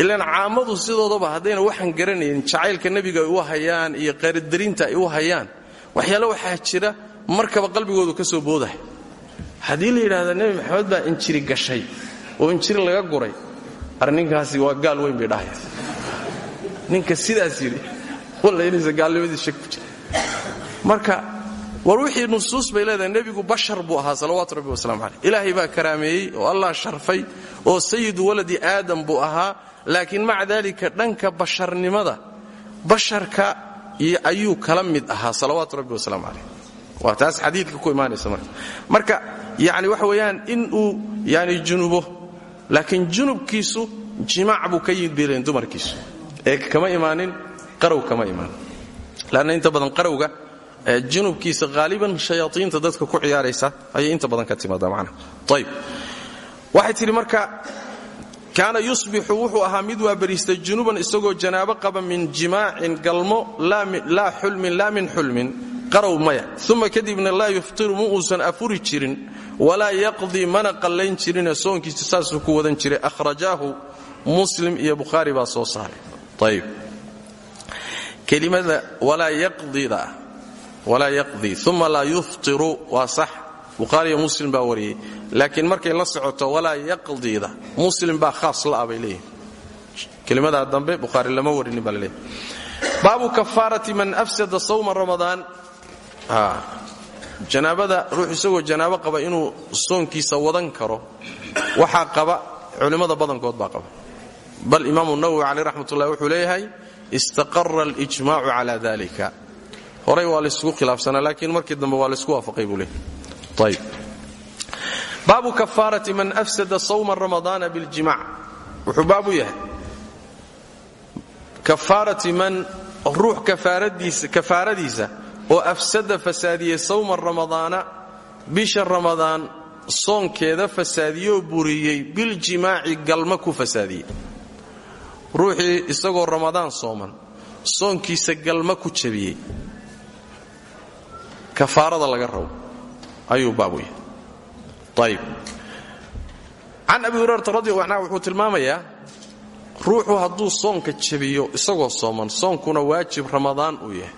ilaan caamadu sidoodaba haddayna waxaan garanayn jacaylka nebiga ay hayaan iyo qaaridarinta ay hayaan waxyaale waxaa jira markaba qalbigoodu ka soo boodahay. Haddii la yidhaahda nebi maxamed baa injiri gashay oo injiri laga guray arninkaasi waa gaal weyn bay ninka sidaas yidhi walla inaysa gaalnimadiis shak ku jira marka war wixii nusuus bay leedahay nebigu bashar buu ahaa salawaatu rabbi wasalaamu caleyh ilaahay baa karaameeyey oo allah sharfay oo sayidu waladi aadam buu ahaa laakiin maca daalika dhanka basharnimada basharka ayuu kala mid ahaa salawaatu rabbi wasalaamu caleyh waa taas xadiidka ku imaanaysa marka. Marka yani waxa weeyaan inuu yani junubo laakiin junubkiisu jimaac buu ka yimid bileen dumarkiisu. Ee kama imaanin qarow kama imaanin lanna inta badan qarowga junubkiisa haaliban shayaaiinta dadka ku ciyaaraysa ayay inta badan ka timaada macnaha. Ayb waxay tidhi marka kaana yusbixu wuxuu ahaa mid waa bariistay junuban isagoo janaabo qaba min jimaacin galmo laa xulmin laa min xulmin qarow maya. Uma kadibna laa yuftiru ma uusan afuri jirin walaa yaqdii mana qallayn jirine soonkiisa saasuu ku wadan jiray. Akhrajaahu muslim iyo bukhaari baa soo saaray kelimada walaa yaqdida walaa yaqdii uma laa yuftiru waa sax. Bukhaariyo muslim baa wariyey. Markay la socoto walaa yaqdiida muslim baa khaas la'a bay leeyihiin kelimadaa dambe bukhaari lama warinin baa laleeyahy baabu man afsada sawma ramadaan. Janaabada ruux isagoo janaabo qaba inuu soonkiisa wadan karo waxaa qaba culimmada badankood baa qaba. Bal imaamu nawowi caleyh raxmatullahi wuxuu leeyahay istaqara alijmaacu cala dalika horay waa laysgu khilaafsanaa laakiin markii dambe waa laysku waafaqay buu leeyahy ayb baabu kafaarati man afsada sawma ramadaana biljimac wuxuu baabu yahay. Kafaarati man ruux kafaaradiisa oo afsada fasaadiyey sawma ramadaana bisha ramadaan soonkeeda fasaadiyoo buriyey biljimaaci galma ku fasaadiyey ruuxii isagoo ramadaan sooman soonkiisa galma ku jabiyey. Kafaarada laga rabo ayuu baabu yahay. Ayb can abi hurayrata radi allah anhu wuxuu tilmaamayaa ruuxu hadduu soonka jabiyo isagoo sooman soonkuna waajib ramadaan uu yahay.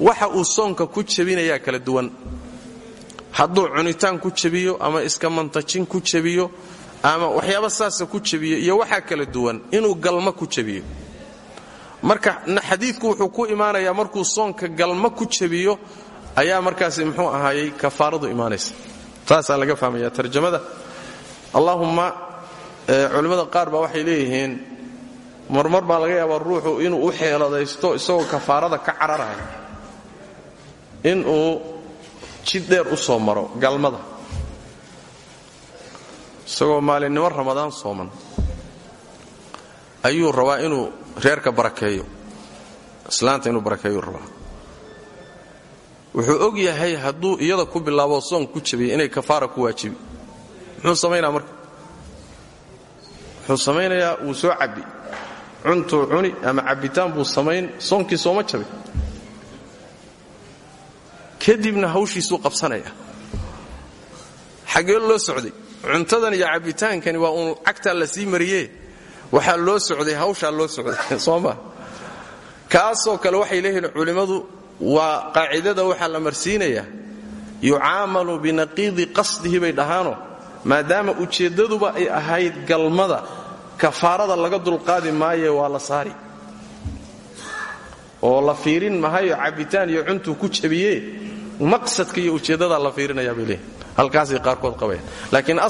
Waxa uu soonka ku jabinayaa kala duwan. Hadduu cunitaan ku jabiyo ama iska mantajin ku jabiyo ama waxyaaba saasa ku jabiyo iyo waxaa kala duwan inuu galma ku jabiyo marka xadiidku wuxuu ku imaanayaa markuu soonka galma ku jabiyo ayaa markaasi muxuu ahaayey kafaaradu imaanaysa. Taasaa laga fahmaya tarjamada. Allaahumma culimmada qaar baa waxay leeyihiin marmar baa laga yaabaa ruuxu inuu u xeeladaysto isagoo kafaarada ka cararaya inuu jid dheer u soo maro galmada isagoo maalinimo ramadaan sooman ayuu rabaa inuu reerka barakeeyo islaanta inuu barakeeyuu rabaa. Wuxuu og yahay hadduu iyada ku bilaabo soon ku jabiya inay kafaara ku waajibi. Muxuu samaynaa marka? Wuxuu samaynayaa wuu soo cabbi. Cuntuu cuni ama cabbitaan buu samayn soonkii sooma jabi. Kadibna hawshiisuu qabsanaya. Xaggee loo socday cuntadan iyo cabbitaankani waa uun cagtaa la sii mariye waxaa loo socday hawshaa loo socday sooma kaasoo kale waxay leeyihiin culimmadu waa qaacidada waxaa la marsiinayaa. Yucaamalu binaqiidi qasdihi bay dhahaano maadaama ujeeddaduba ay ahayd galmada kafaarada laga dulqaadi maaye waa la saari. Oo la fiirin mahayo cabbitaan iyo cuntuu ku jabiye maqsadka iyo ujeeddadaa la fiirinayaa bay leeyihiin halkaasay qaarkood qabayaan laakiin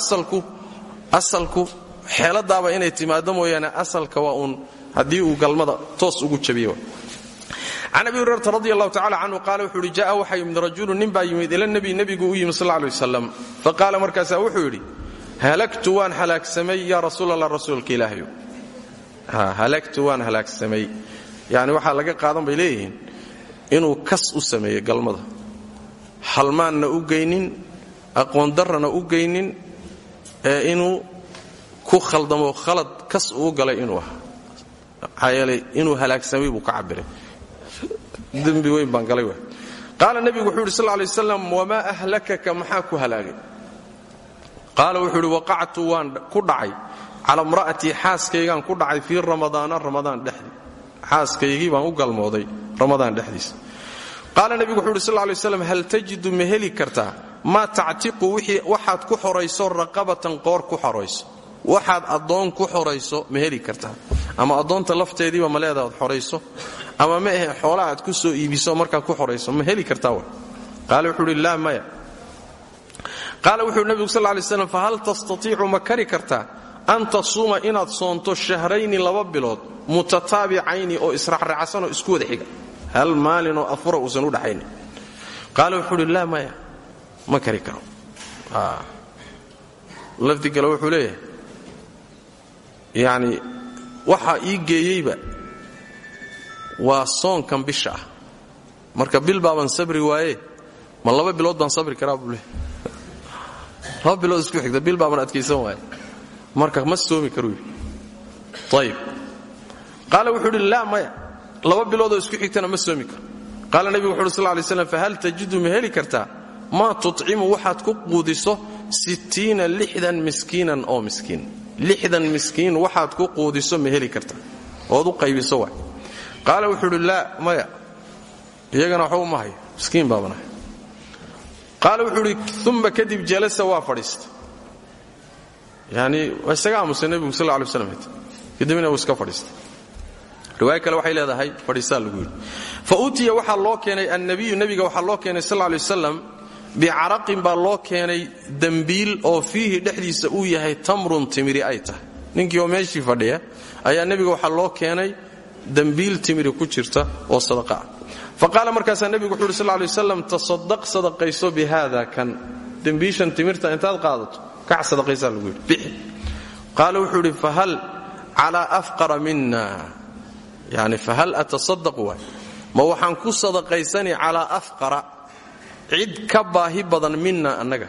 asalku xeeladaaba inay timaado mooyaane asalka waa uun haddii uu galmada toos ugu jabiyo can abi hurayrata radi allahu tacala canhu wuxuu ja'a waxaa yimid rajulu nin baa yimid ila nebi nebigu u yimid sal lla alay wasalam faqaala markaasaa wuxuu yidhi halagtu waan halaagsamay yaa rasuul allah rasuulka ilaahayo halagtu waan halaagsamay yani waxaa laga qaadan bay leeyihiin inuu kas u sameeyo galmada. Halmaanna u geynin aqoondarrana u geynin ee inuu ku khaldamo khalad kas uu galay inuu aha inuu halaagsamay buu ka cabiray dembi weyn baan galay w qaala nebigu wuxuu yidhi sal lay waslam ahlakaka? Maxaa halaagay? Qaala wuxuu yidhi waqactu ku dhacay. Cala mra'atii xaaskaygaan ku dhacay fii ramadaana ramadaan dhexdii xaaskaygii baan u galmooday ramadaan dhexdiisa. Qaala nebigu wuxuu yidhi sal lay waslam hal tajidu ma kartaa maa tactiqu waxaad ku xorayso raqabatan qoor ku xorayso. Waxaad addoon ku xorayso ma heli kartaa ama addoonta lafteediiba ma leedaha ad xorayso. Ama ma ahe xoola aad ku soo iibiso markaad ku xorayso ma kartaa w qaale wuxuu idhi laa maya. Qaala wuxuu nebigu sal lay slam fahal tastatiicu ma kari kartaa an tasuuma inaad soonto shahrayni laba bilood mutataabicayni oo israacraacsanoo isku wada xiga? Hal maalinoo afura uusan u dhaxaynin qaale wuxuu maya ma kari karo. Lafdi kale wuxuu leeyahay yacni waxaa ii geeyeyba waa soonkan bisha ah. Marka bil baaban sabri waaye ma laba bilood baan sabri karaa buu laba bilood isku xigta bil baaban adkaysan waaye. Marka ma soomi karuu yidhi ayib wuxuu idhi laa maya. Laba biloodoo isku xigtana ma soomi karo. Qaala nebigu wuxu uhi sal lay slam fahal tajidu ma heli kartaa maa tutcimu waxaad ku quudiso miskiinan oo miskiin. Miskiin waxaad ku quudiso ma heli kartaa ood u qaybiso qaala wuxuu idhi laa maya iyagana waxba miskiin baabanahay qaala wuxuu idhi kadib jalasa waa fadhiista. Yani waa isaga aamusay nebigu sal lay kadibna wuu iska fadhiistay. Riwaayo kale waxay leedahay fadhiistaa lagu yidhi. Fa utiya waxaa loo keenay annabiyu nebiga waxaa loo keenay sal lay wasalam bicaraqin baa loo keenay dembiil oo fiihi dhexdiisa uu yahay tamrun timiri ay tahay. Ninkii oo meeshii fadhiya ayaa nebiga waxaa loo keenay dembiil timiri ku jirta oo sadaqa. Ah fa qaala markaasaa nebigu wuxu uhi sal sadaqayso bi haada kan. Dembiishan timirta intaad qaadato kac sadaqaysaa lagu bixi. Qaala wuxuu idhi fahal calaa afqara mina yani fahal atasadaq waay? Ma waxaan ku sadaqaysani calaa afqara cid ka baahi badan mina annaga.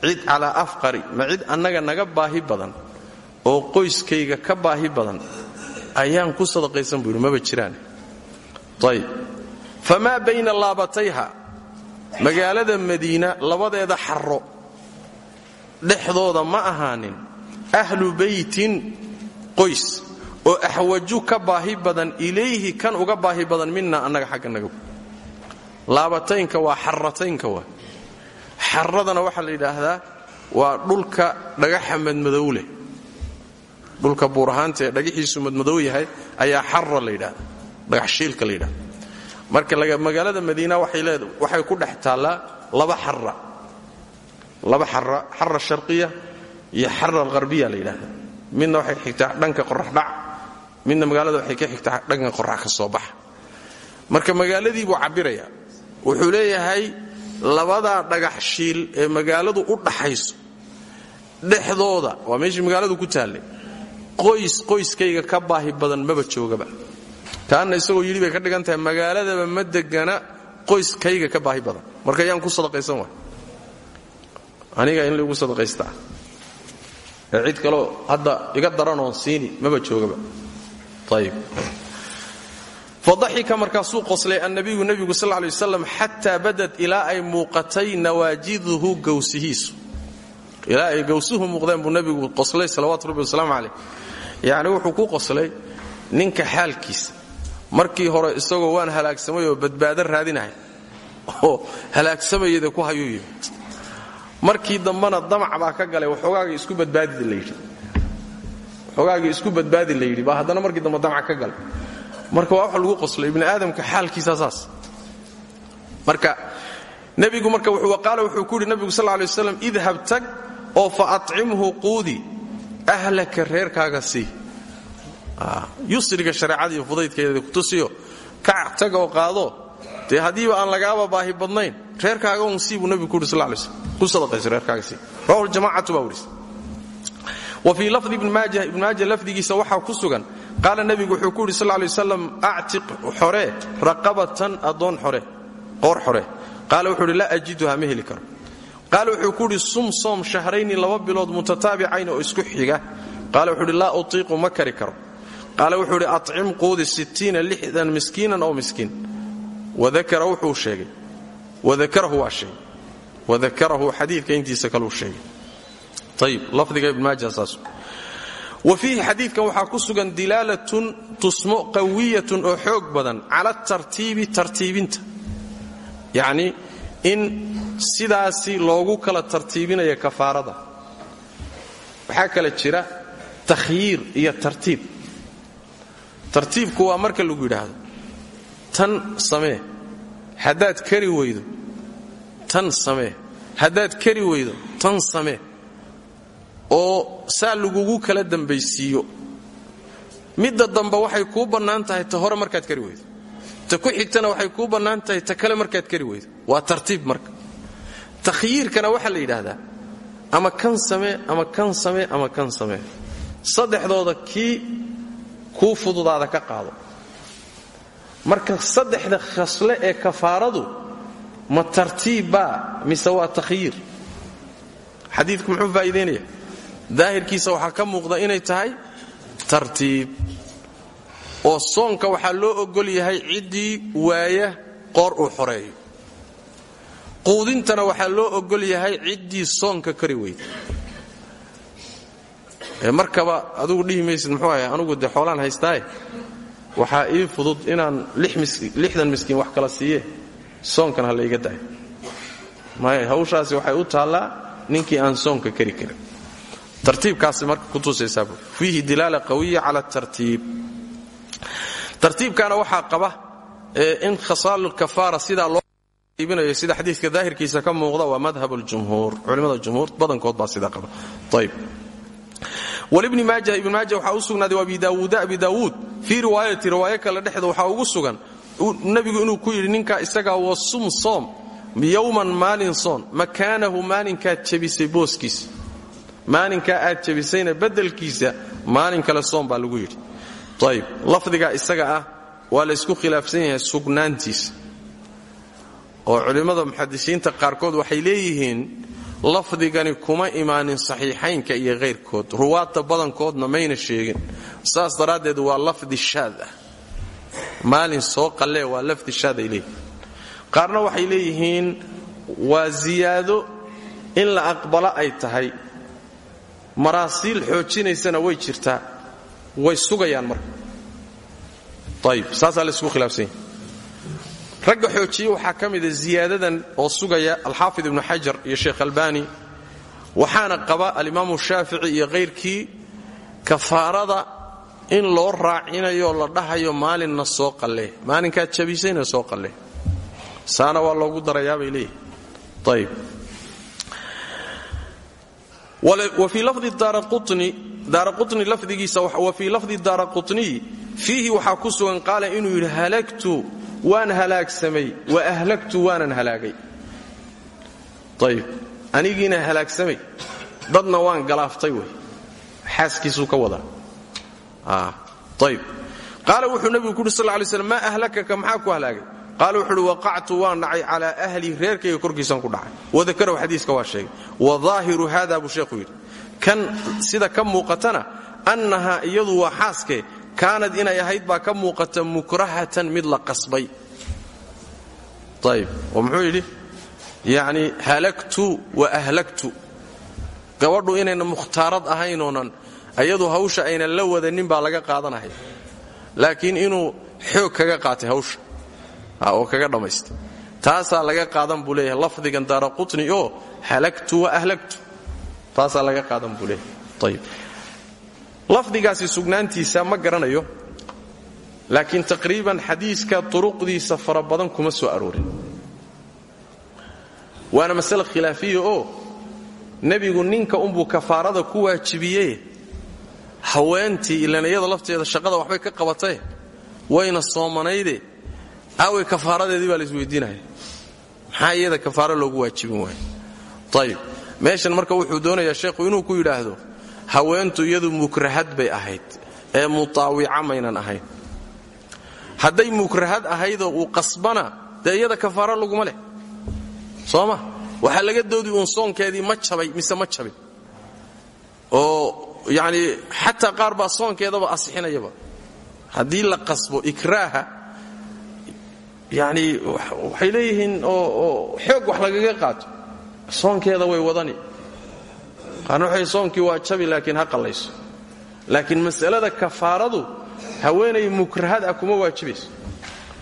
Cid calaa afqari ma cid annaga naga baahi badan oo qoyskayga ka baahi badan ayaan ku sadaqaysan buu yidhi maba jiraan ayb famaa bayna laabatayha magaalada madiina labadeeda xarro dhexdooda ma ahaanin ahlu beytin qoys oo axwaju ka baahi badan ilayhi kan uga baahi badan mina annaga xagga naga laabataynka waa xarataynka waa. Xaradana waxaa la yidhaahdaa waa dhulka dhagaxa madmadow leh dhulka buurahaanta dhagaxiisu madmadow yahay ayaa xara la yidhahda dhagaxshiilka la yidhahda marka magaalada madiina waxay ku dhex taallaa laba xara laba xara xara sharqiya iyo xara alharbiya la yidhahda midna waxay xigtaa dhanka qoraxdhac midna magaalada waxay ka xigtaa dhanka qorax ka soo baxa. Marka magaaladii buu cabbiraya wuxuu leeyahay labadaa dhagax shiil ee magaaladu u dhaxayso. Dhexdooda waa meeshii magaaladu ku taallay. Qoys qoyskayga ka baahi badan maba joogaba. Taanna isagoo yidhi bay ka dhigan tahay magaaladaba ma degana qoyskayga ka baahi badan. Marka yaan ku sadaqaysan waay. Aniga in laygu sadaqaystaa ee cid kaloo hadda iga daranoon siini maba joogaba. Ayib fadaxika markaasuu qoslay annabiyu nebigu sal lay waslam xataa badad ilaa ay muuqatay nawaajiduhu gawsihiisu. Ilaa ay gawsuhu muuqdeen buu nebigu qoslay salawaatu rabbi wasalaamu caleyh yacni wuxuu ku qoslay ninka xaalkiisa. Markii hore isagoo waan halaagsamay oo badbaado raadinahay oo halaagsamayada ku hayuu markii dambena damac baa ka galay waxoogaagii isku badbaadi layidhi waxoogaagii isku badbaadi la yidhi baa markii dambe damac ka galay marka waa lagu qoslay ibni aadamka xaalkiisa saas. Marka nebigu marka qaala wuxuu ku yidhi nebigu sal lay waslam idhab tag oo fa acimhu ahlaka reerkaaga sii. Yusriga shareecada iyo fudaydkeeda kutusiyo kac tag oo qaado dee haddiiba aan lagaaba baahi badnayn reerkaaga un sii buu nebigu ku yidhi ku sadaqayso reerkaaga sii. Wa fii lafdi ibn maaja ibn maaja lafdigiisa waxaa ku sugan qaala nebigu wuxuu ku yidhi sal lay waslam actiq xoree raqabatan addoon xore qoor xore. Qaala wuxuu laa ajiduha ma heli karo. Qaala wuxuu ku yidhi sum soom shahrayni laba bilood mutataabicayn oo isku xiga. Qaala wuxuu idhi laa utiiqu ma kari karo. Qaala wuxuu idhi acim quudi sittiina lixdan miskiinan oo miskiin. Wadakara wuxuu sheegay. Wadakarahu waa sheegay. Wadakarahu xadiidka intiisa kaluu sheegay. Ayib lafdiga ibn maaja saas wa fiihi xadiidkan waxaa ku sugan dilaalatun tusmo qawiyatun oo xoog badan cala tartiibi tartiibinta. Yacni in sidaasi loogu kala tartiibinayo kafaarada. Waxaa kala jira takhyiir iyo tartiib. Tartiibku waa marka lagu yidhaahdo tan samee haddaad kari weydo tan samee haddaad kari weydo tan samee oo saa lagugu kala dambaysiiyo. Midda dambe waxay kuu bannaan tahay ta hore markaad kari weydo. Ta ku xigtana waxay kuu bannaan tahay ta kale markaad kari weydo. Waa tartiib marka. Takhyiirkana waxaa la yidhaahdaa ama kan samee ama kan samee ama kan samee saddexdooda kii kuu fududaada ka qaado. Marka saddexda khasle ee kafaaradu ma tartiibbaa mise waa takhyiir xadiidku muxuu faa'iidaynaya daahirkiisa waxaa ka muuqda inay tahay tartiib. oo soonka waxaa loo ogol yahay ciddii waaya qoor uu xoreeyo. quudintana waxaa loo ogol yahay ciddii soonka kari weyda ee markaba adugu dhihi maysid muxuu ahay anugu dee xoolaan haystaaye waxaa ii fudud inaan lixdan miskiin wax kala siiye soonkan ha layga daayo hawshaasi waxay u taallaa ninkii aan soonka kari karin tartiibkaasi marka kutusaysaa fiihi dilaala qawiya cala tartiib. Tartiibkaana waxaa qaba in khasaalulkafaara sidaa loo iibinayo sida xadiidka daahirkiisa ka muuqda waa madhab ljumhuur culimmada jumhuur badankood baa sidaa qaba. Ayb walibni maaja ibn maaja waxaa u sugnaaday abi daawuuda abi daawuud fii riwaayati riwaayo kale dhexda waxaa ugu sugan nebigu inuu ku yidhi ninkaa isagaa wasum soom yowman maalin soon makaanahu maalinkaad jebisay booskiisa maalinkaa aad jebisayna beddelkiisa maalin kale soom baa lagu yidhi. Ayb lafdigaa isaga ah waa la ysku khilaafsan yahay sugnaantiisa. Oo culimmada muxadisiinta qaarkood waxay leeyihiin lafdigani kuma imaanin saxiixaynka iyo kayrkood ruwaadta badankoodna mayna sheegin. Saas daraaddeed waa lafdi shaad ah. Maalin soo qallee waa lafdi shaad ay qaarna waxay leeyihiin waa ziyaado in la aqbalo ay tahay maraasiil xoojinaysana way jirtaa way sugayaan marka ayib saasaa la isku khilaafsan yahay. Ragga xoojiye waxaa ka mida ziyaadadan oo sugaya alxaafid ibnu xajar iyo sheekh albani waxaana qaba alimaamu shaafici iyo kayrkii kafaarada in loo raacinayo la dhahayo maalinna soo qallee maalinkaad jabisayna soo qallee saana waa loogu darayaa bay leeyihi ayib wfii lafdi daara quni lafdigiisa wafii lafdi daara qutniy fiihi waxaa ku sugan qaala inuu yidhi halagtu waan halaagsamay wa ahlagtu waanan halaagay. Ayib anigiina halaagsamay dadna waan galaaftay wey. Xaaskiisuu ka wadaa ayib qaala wuxuu nebigu ku uhi sal lay slam maa ahlakaka maxaa ku halaagay qaala wuxu uhi waqactu waan dhacay calaa ahlii reerkayga korkiisaan ku dhacay. Wadakarahu xadiiska waa sheegay. Wadaahiru haada buu sheekhu yidhi. Kan sida ka muuqatana annahaa iyadu waa xaaskee kaanad inay ahayd baa ka muuqata mukrahatan mid la qasbay. Ayb oo muxuu yidhi yacni halagtu wa ahlagtu gabadhu inayna mukhtaarad ahaynoonan ayadu hawsha aynan la wadanin baa laga qaadanaya laakiin inuu xoog kaga qaatay hawsha oo kaga dhammaystay taasaa laga qaadan buu leeyahay lafdigan daara qutni oo halagtu wa ahlagtu. Taasaa laga qaadan buu leeyahay. Lafdigaasi sugnaantiisa ma garanayo laakiin taqriiban xadiiska turuqdiisa fara badan kuma soo aroorin. Waana masale khilaafiya oo nebigu ninka unbuu kafaarada ku waajibiyey haweentii ilan iyada lafteeda shaqada waxbay ka qabatay wayna soomanayde aaway kafaaradeedii baa laisweydiinaya maxaa iyada kafaaro loogu waajibin waaya ayib meeshan marka wuxuu doonayaa sheekhu inuu ku yidhaahdo haweentu iyadu mukrahad bay ahayd ee mutaawica maynan ahayn. Hadday mukrahad ahaydoo uu qasbana dee iyada kafaaro laguma leh. Soo ma? Laga doodi uun soonkeedii ma jabay mise ma jabin? Oo yacnii xataa qaar baa soonkeedaba asixinayaba. Haddii la qasbo ikraaha yacnii waxay leeyihiin oo xoog wax lagaga qaato. Soonkeeda way wadani. Qaarna waxay soonkii waa jabi laakiin ha qallayso. Laakiin mas'alada kafaaradu haweenay mukrahad ah kuma waajibayso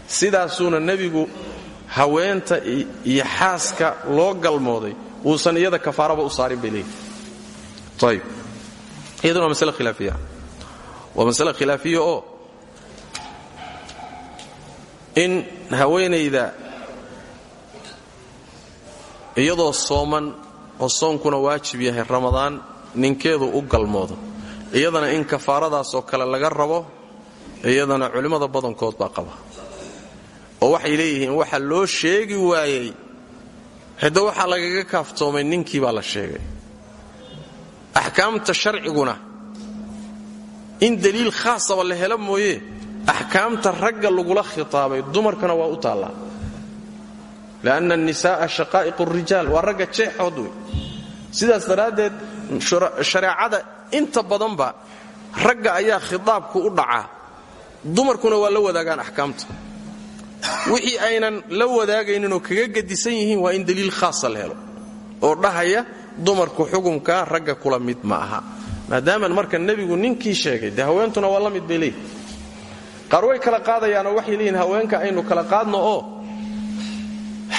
sidaasuuna nebigu haweenta iyo xaaska loo galmooday uusan iyada kafaaraba u saarin bay leeyihiin ayib iyaduna waa masale khilaafiya. Waa masale khilaafiya oo in haweenayda iyadoo sooman oo soonkuna waajib yahay ramadaan ninkeedu u galmoodo iyadana in kafaaradaasoo kale laga rabo iyadana culimmada badankood baa qaba. Oo waxay leeyihiin waxa loo sheegi waayey hidda waxaa lagaga kaaftoomay ninkii baa la sheegay. Axkaamta sharciguna in daliil khaasaba la helo mooye axkaamta ragga lagula khitaabay dumarkana waa u taallaa. Lianna annisa'a shaqaa'iqu rijaal waa ragga jeexood sidaas daraaddeed shareecada inta badanba ragga ayaa khitaabku u dhacaa. Dumarkuna waa la wadaagaan axkaamta. Wixii aynan la wadaagayninoo kaga gadisan yihiin waa in daliil khaasa la helo oo dhahaya dumarku xukumkaa ragga kula mid ma aha. Maadaaman marka nebigu ninkii sheegay dee haweentuna waa la mid bay qaar way kala qaadayaanoo waxay leeyihiin haweenka aynu kala qaadno oo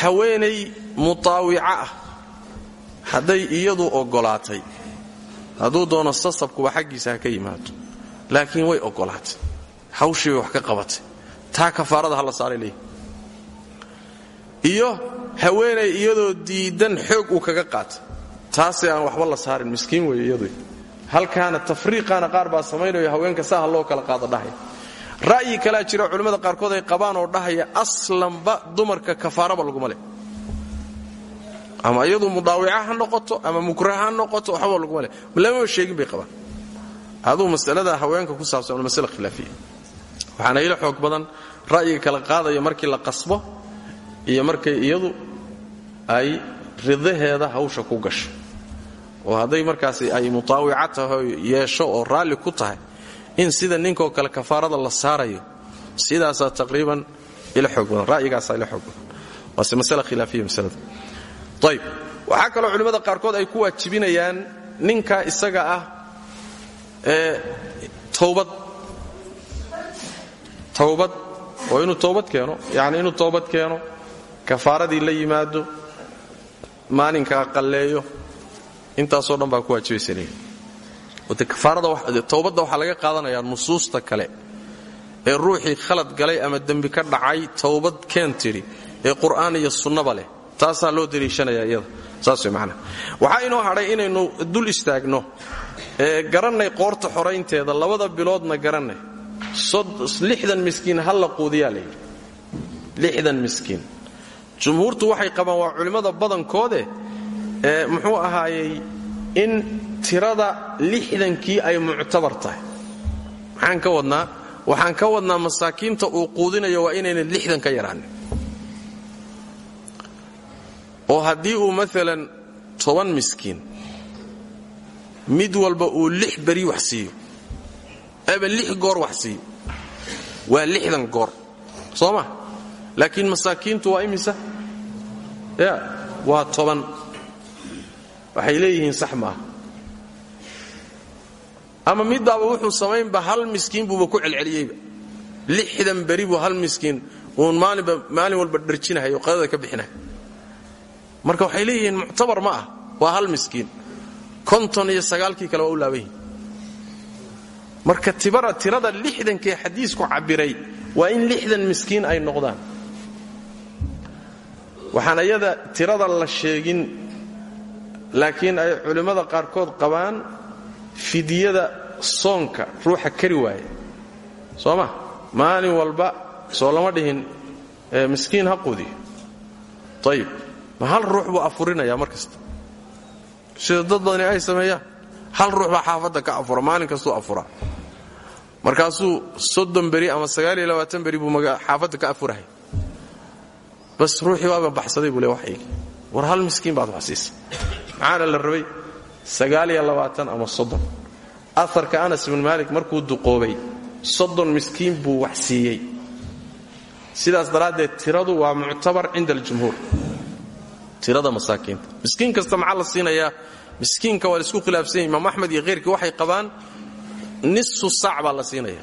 haweenay mutaawica ah. Hadday iyadu oggolaatay hadduu doono sasabkuba xaggiisa ha ka yimaado laakiin way oggolaatay hawshii bay wax ka qabatay. Taa kafaarada ha la saaray leeyahy iyo haweenay iyadoo diidan xoog uu kaga qaatay. Taasee aan waxba la saarin miskiin weeye iyadu. Halkaana tafriiqaana qaar baa samaynayo haweenka saa loo kala qaado dhahaya ra'yi kalea jira culimmada qaarkood ay qabaan oo dhahaya aslanba dumarka kafaaraba laguma leh. Ama iyadu mudaawica ha noqoto ama mukraha ha noqoto waxba laguma leh. Lamaba sheegin bay qabaan. Aduu masalada haweenka ku saabsan waa masale khilaafiya. Ila xoog badan ra'yiga kala qaadaya markii la qasbo iyo markay iyadu ay ridaheeda hawsha ku gasho. Oo hadday markaas ay mutaawica tahay yeesho oo raalli ku tahay in sida ninkoo kale kafaarada la saarayo sidaasaa taqriiban ila xoog badan ila xoog badan. Waase masale khilaafiya masalada. Ayb waxaa kaloo culimmada qaarkood ay ku waajibinayaan ninka isaga ah ee towbad towbad oo inuu toobad keeno yacni inuu toobad keeno kafaaradii la yimaado maalinkaa qalleeyo intaasoo dhan baa ku waajibaysanaya towbadda waxaa laga qaadanayaa nusuusta kale. Ee ruuxii khalad galay ama dembi ka dhacay towbad keen ee qur'aan iyo sunnaba leh. Taasaa loo dariishanaya iyada. Saas way macnaha inoo hadhay inaynu dul istaagno. Ee garannay qoorta xoraynteeda labada biloodna garannay. Lixdan miskiin hal la lixdan miskiin. Jumhuurtu waxay qabaan waa culimmada badankoode ee muxuu ahaayey in tirada lixdankii ay muctabar tahay. Maxaan ka wadnaa? Waxaan ka wadnaa masaakiinta uu quudinayo waa inaynan lixdan ka yaraanin. Oo haddii uu maalan toban miskiin mid walba uu lix beri wax siiyo. Aba lix goor wax siiyo. Waa lixdan goor. Soo ma? Laakiin masaakiintu waa imisa? Ya waa toban. Waxay leeyihiin sax maaha ama midaaba wuxuu samaynba hal miskiin buuba ku celceliyeyba. Lixdan beri buu hal miskiin uun maalin walba dharjinahay oo qadada ka bixinahay marka waxay leeyihiin muctabar ma ah waa hal miskiin. Konton iyo sagaalkii kale waa u laaban yihiin tirada lixdankee xadiisku cabbiray waa in lixdan miskiin ay noqdaan. Waxaan iyada tirada la sheegin laakiin ay culimmada qaarkood qabaan fidiyada soonka ruuxa kari waaya soo ma? Maalin walba soo lama dhihin miskiin ha quudiyo ayib ma hal ruux buu afurinaya mar kasta? Sida dad badani ay sameeyaan hal ruux baa xaafadda ka afura maalin kastuu afuraa markaasuu soddon beri ama sagaaliyo labaatan beri buu xaafadda ka afurahay. Bas ruuxii waaba baxsaday buu le war hal miskiin baad wax siisa la rabay ama aharka anas ibn maalik markuu duqoobay soddon miskiin buu wax siiyey. Sidaas daraaddeed tiradu waa muctabar cinda aljumhuur. Tirada masaakiinta. Miskiin kasta maxaa la siinayaa? Miskiinka waa la isku khilaafsanya imaam axmed iyo khayrkii waxay qabaan nisfu saac la siinaya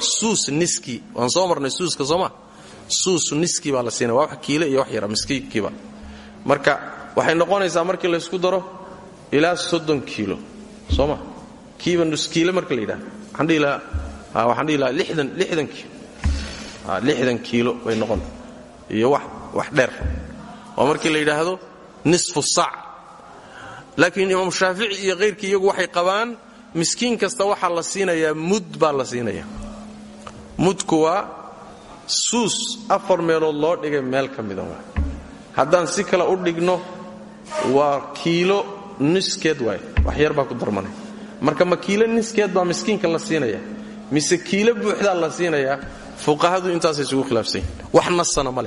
suus niski. Waan soo marnay suuska sooma suus niski baa la siinaya wax kiile iyo wax yara miskiinkiiba. Marka waxay noqonaysaa markii laysku daro ilaa soddon kiilo sooma. Kiiba nuskiile marka la yidhaha waxaan dhihi waxaan dhihi lahaa lixdan lixdan kiilo lixdan kiilo bay noqon. Iyo wax wax dheer. Waa markii la yidhaahdo nisfu saac laakiin imaam shaafici iyo khayrkii iyagu waxay qabaan miskiin kasta waxaa la siinayaa mud baa la siinaya mudku waa suus afar meelood loo dhigay meel ka mida haddaan si kale u dhigno waa kiilo niskeed waay. Wax yar baa ku darmanay. Marka ma kiilo niskeed baa miskiinka la siinaya. Mise kiilo buuxdaa la siinayaa fuqahadu intaasay isugu khilaafsan yihiin wax nasana ma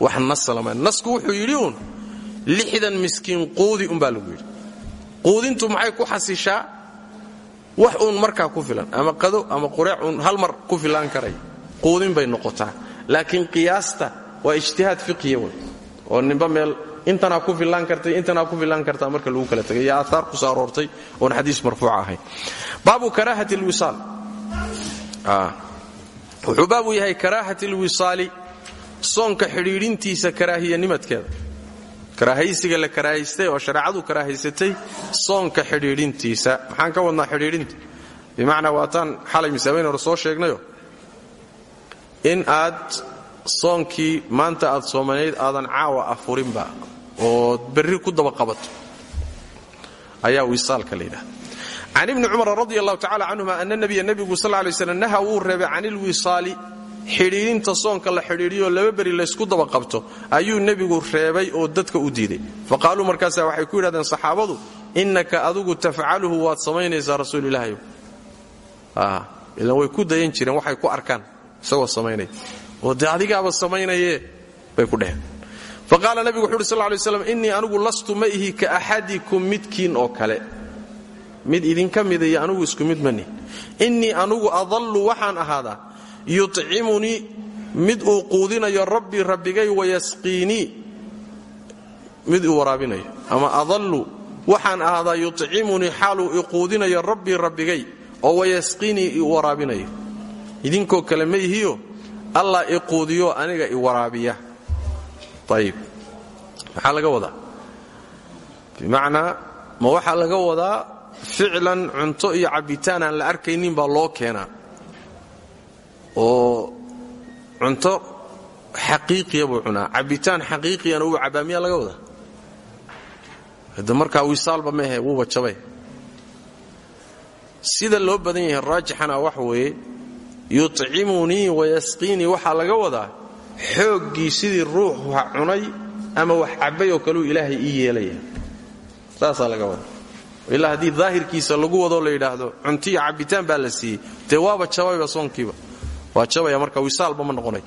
wax nasala ma nasku wuxuu yidhi uun lixdan miskiin quudi umbaa lagu yidhi. Quudintu maxay ku xasishaa? Wax uun markaa ku filan ama qado ama qureec uun hal mar ku filaan karay. Quudin bay noqotaa. Laakiin qiyaasta waa ijtihaad fiqiya wey oo nimba meel intanaa ku filaan kartay intanaa ku filaan kartaa marka lagu kala tegay iyo aaaar ku soo aroortay oon xadiis marfuuca ahayn baabu karaahati lwisaal wuxuu baabu yahay karaahati lwisaali soonka xidhiidhintiisa karaahiyanimadkeeda. Karaahaysiga la karaahaystay oo shareecadu karaahaysatay soonka xidhiidhintiisa. Maxaan ka wadnaa xidhiidhinta bimacnaa waataan xalay misaabayn hore soo sheegnayo. In aad soonkii maanta aad soomanayd aadan caawa afurinba oo berri ku daba qabato. Ayaa wisaalka la yidhahda can ibni cumar radi allahu tacala canhuma ana nabiya nebigu sal naha wuu reebay can ilwisaali xidhiidhinta soonka la xidhiidhiyoo laba beri laysku daba qabto ayuu nebigu reebay oo dadka u diiday. Faqaaluu markaasa waxay ku yidhahdeen saxaabadu innaka adigu tafcaluhu waad samaynaysaa rasuulilaahy ilan way ku dayan jireen waxay ku arkaan isagoo samaynaya oo dee adigaaba samaynaye bay ku dheheen faqaala nebigu wuxu uhi sal lay slam lastu ma ihi ka axadikum midkiin oo kale. Mid idinka mida iyo anugu isku mid mani innii anugu adallu waxaan ahaadaa yucimunii mid uu quudinayo rabbii rabbigay wayasqiinii mid uu waraabinayo. Ama adallu waxaan ahaadaa yucimunii xaaluu iquudinayo rabbii rabbigay oo wayasqiinii i waraabinayo. Idinkoo kale allah iquudiyo aniga i waraabiya. Ayib maxaa laga wadaa? Bimacnaa ma waxaa laga wadaa ficlan cunto iyo cabbitaan aan la arkaynin baa loo keenaa. Oo cunto xaqiiqiya buu cunaa. Cabbitaan xaqiiqiyana wuu cabbaa miyaa laga wadaa? Hade markaa wisaalba ma ahe wuuba jabay. Sida loo badan yahay raajixana wax weeye yucimunii wayasqiinii waxaa laga wadaa xooggii sidii ruux wax cunay ama wax cabbay oo kaleu ilaahay ii yeelaya. Saasaa laga wadaa. Ilaa haddii daahirkiisa lagu wadoo la yidhaahdo cuntiyo cabbitaan baa la siiyey. Dee waaba jabayba soonkiiba. Waa marka wisaalba ma noqonay.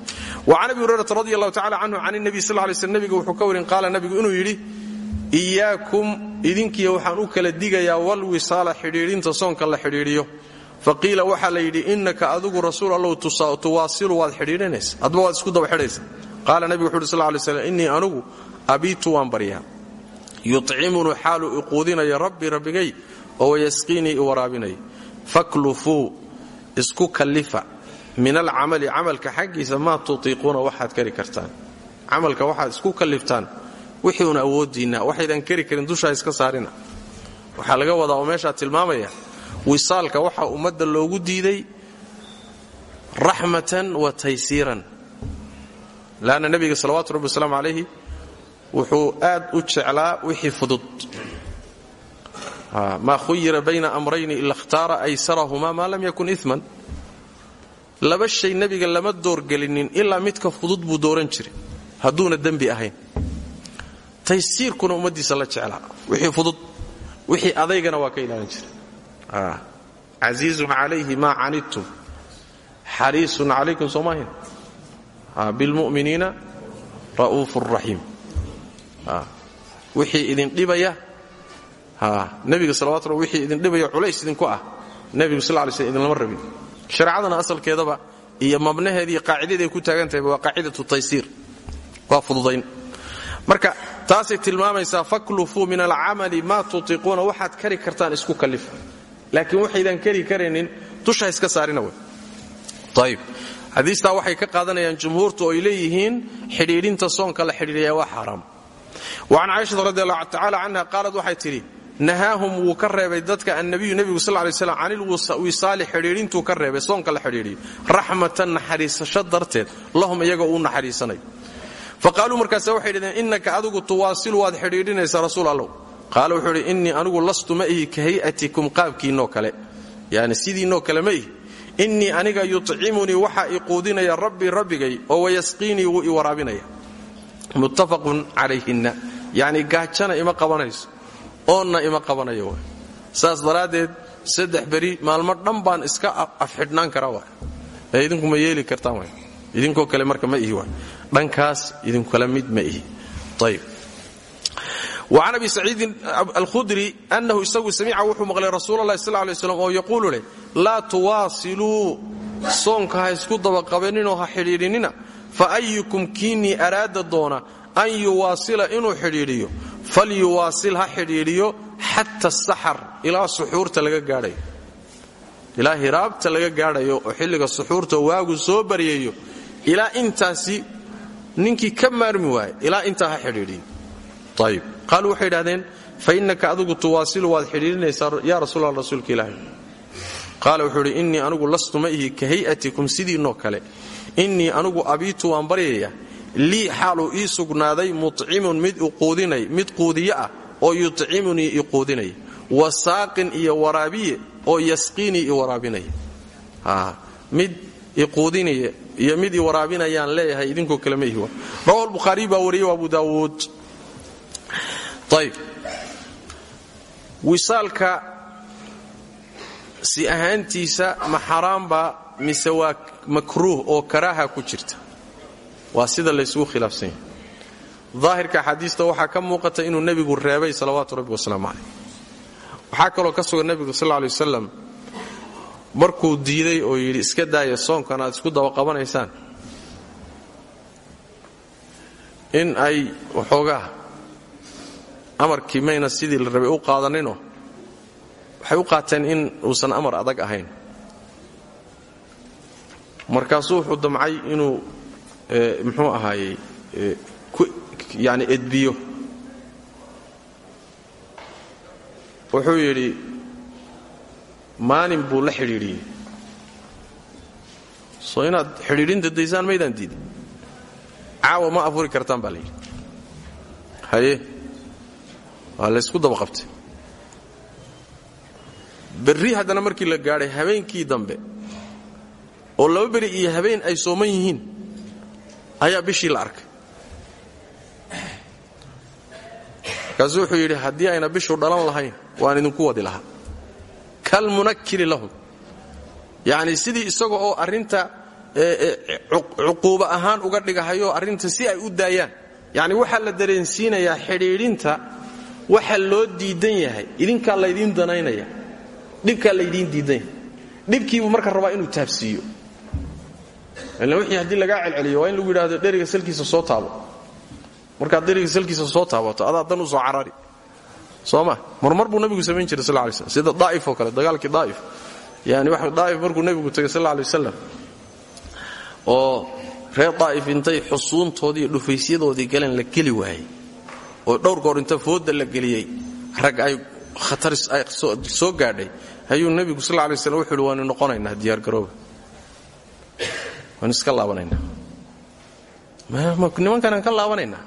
Wa can abi hurayrata radi allahu tacala canhu can nabiy sal lay wuxuu ka warin qaala nabigu inuu yidhi iyaakum idinkiya waxaan u kala digayaa walwisaala xidhiidhinta soonka la xidhiidhiyo faqiila waxaa la yidhi innaka adigu rasuul allow tuwaasilu waad xidhiidhinaysa. Adba waad isku daba xidhaysa qaala nebigu wuxu uhi sal lay slam innii anugu abiitu waan baryaa. Yucimunuu xaaluu iquudinayo rabbii rabbigay oo wayasqiinii i waraabinayo isku kallifa. Min alcamali camalka xaggiisa maa tutiiquuna waxaad kari kartaan. Camalka waxaad isku kalliftaan. Wixiuna awooddiinna waxaydan kari karin dushaa iska saarina. Waxaa laga wadaa oo tilmaamaya wisaalka waxaa ummadda loogu diiday raxmatan wa taysiiran. Laanna nebiga salawatu rabbi wasalaamu calayhi wuxuu aad u jeclaa wixii fudud. Maa khuyira bayna amrayni ila khtaara aysarahuma maa lam yakun iman laba shay nebiga lama doorgelinin ilaa midka fudud buu dooran jiray hadduuna dembi ahayn. Taysiirkuna ummaddiisa la jeclaa wixii fudud wixii adaygana waa ka ilaalin jiray casiizun calayhi maa canidtum xariisun calaykum soomaahin bilmu'miniina ra'uufu raxiim wixii idin dhibaya. Nebiga salawatu rabbi wixii idin dhibaya culays idinku ah. Nebigu sal lay slm idinlama rabin. Shareecadana asalkeedaba iyo mabnaheeda iyo qaacidaday ku taagan waa qaacidatu taysiir waa fududayn. Marka taasay tilmaamaysaa faklufuu min alcamali maa tutiiquuna waxaad kari kartaan isku kallifa laakiin waxaydan kari karaynin dusha iska saarina wey ayib xadiistaa waxay ka qaadanayaan jumhuurtu oy leeyihiin xidhiidhinta soonka la xidhiidhaya waa xaaraam wa can caaishata radi allahu tacala canha qaalad waxay tidhi nahaahum wuu ka reebay dadka annabiyu nebigu sal lay slam can ilwisaali xidhiidhintuu ka reebay soonka la xidhiidhiyo. Raxmatan naxariisasho darteed lahum iyaga uu naxariisanayo faqaaluu markaase waxay dhaheen innaka adigu tuwaasilu waad xidhiidhinaysaa rasuul qaala wuxuu idhi innii anigu lastu ma ihi ka hay'atikum qaabkiinnoo kale. Yani sidiinnoo kale ma ihi. Aniga yucimunii waxaa i quudinaya rabbii rabbigay oo wayasqiinii wuu i waraabinaya. Muttafaqun calayhinna. Yacni gaajana ima qabanayso. Oonna ima qabanayo saas daraaddeed saddex beri maalmo dhan baan iska afxidhnaan karaa waay. Ee idinku ma yeeli kartaan waay. Idinkoo kale marka ma ihi waay. Dhankaas idinkala mid ma ihi. Ayb وcan abi saciidin alkhudri anahu isagu samica wuxuu maqlay rasuul اlahi sl lay slam oo yaquulu leh laa tuwaasiluu soonka ha isku dabaqabaninoo ha xidhiidhinina faayukum kiinii araada doona an yuwaasila inuu xidhiidhiyo falyuwaasil ha xidhiidhiyo xata saxar ilaa suxuurta laga gaadhayo. Ilaa hiraabta laga gaadhayo oo xilliga suxuurta waagu soo baryayo ilaa intaasi ninkii ka maarmi waaye ilaa intaa ha xidhiidhiyo. Ayib qaaluu waxay idhahdeen fa innaka adigu tuwaasilu waad xidhiidhinaysaa yaa rasuul alla rasuulka ilaahay. Qaala wuxuu idhi innii anugu lastu ma ihi ka hay'atikum sidiinoo kale. Innii anugu abiitu waan baryaya. Lii xaaluu ii sugnaaday mucimun mid quudiye ah oo yucimunii i quudinaya wa saaqin iyo waraabiye oo yasqiinii i waraabinaya mid iquudinaya iyo mid i leeyahay idinkoo kale ma ihi rawahu lbukhaariy baa wariyey abu daawuud ayb wisaalka si ahaantiisa ma xaraamba mise waa makruuh oo karaaha ku jirta? Waa sida laysugu khilaafsan yahay. Daahirka axaadiista waxaa ka muuqata inuu nebigu reebay salawaatu rabbi wasalaamu caleyh waxaa kaloo ka sugan nebigu sal lla alay wasalam markuu diiday oo yidhi iska daaya soonkan aad isku dabaqabanaysaan in ay waxoogaa amarkii mayna sidii la rabay u qaadaninoo waxay u qaateen in uusan amar adag ahayn. Markaasuu wuxuu damcay inuu muxuu ahaayey yani edbiyo. Wuxuu yidhi maalin buu la xidhiidhiyey. Soo inaad xidhiidhinta daysaan maydaan diidin? Caawa ma afuri kartaan baa la haye waa laysku dabaqabtay berri haddana markii la gaadhay habeenkii dambe oo laba beri iyo habeen ay sooman yihiin ayaa bishii la arkay. Markaasuu wuxuu yidhi haddii ayna bishu dhalan lahayn waan idinku wadi lahaa. Kalmunakiri lahum. Yacni sidii isaga oo arrinta cuquuba ahaan uga dhigahayo arrinta si ay u daayaan. Yacni waxaa la dareensiinayaa xidhiidhinta waxa loo diidan yahay. Idinkaa laydiin danaynaya. Dhibkaa laydiin diidan yahay. Marka rabaa inuu taabsiiyo. Ila wixii haddii lagaa celceliyo waa in lagu yidhahdo dheriga salkiisa soo taabo. Markaad dheriga salkiisa soo taabato adaa dan u soo carari. Soo ma? Marmar buu nabigu samayn jiray sal lay slm sida daa'if oo kale dagaalkii daa'if. Yani daa'if markuu nebigu tegay sal lay wasalam oo reer daa'if intay xusuuntoodii dhufaysyadoodii galeen la geli waayey oo dhowr goor inta fooda la geliyey rag ay khatar ay soo gaadhay ayuu nebigu sal lay slam wuxu uhi waanu noqonaynaa diyaargarooba waanu iska laabanaynaa. Nimankanaan ka laabanaynaa?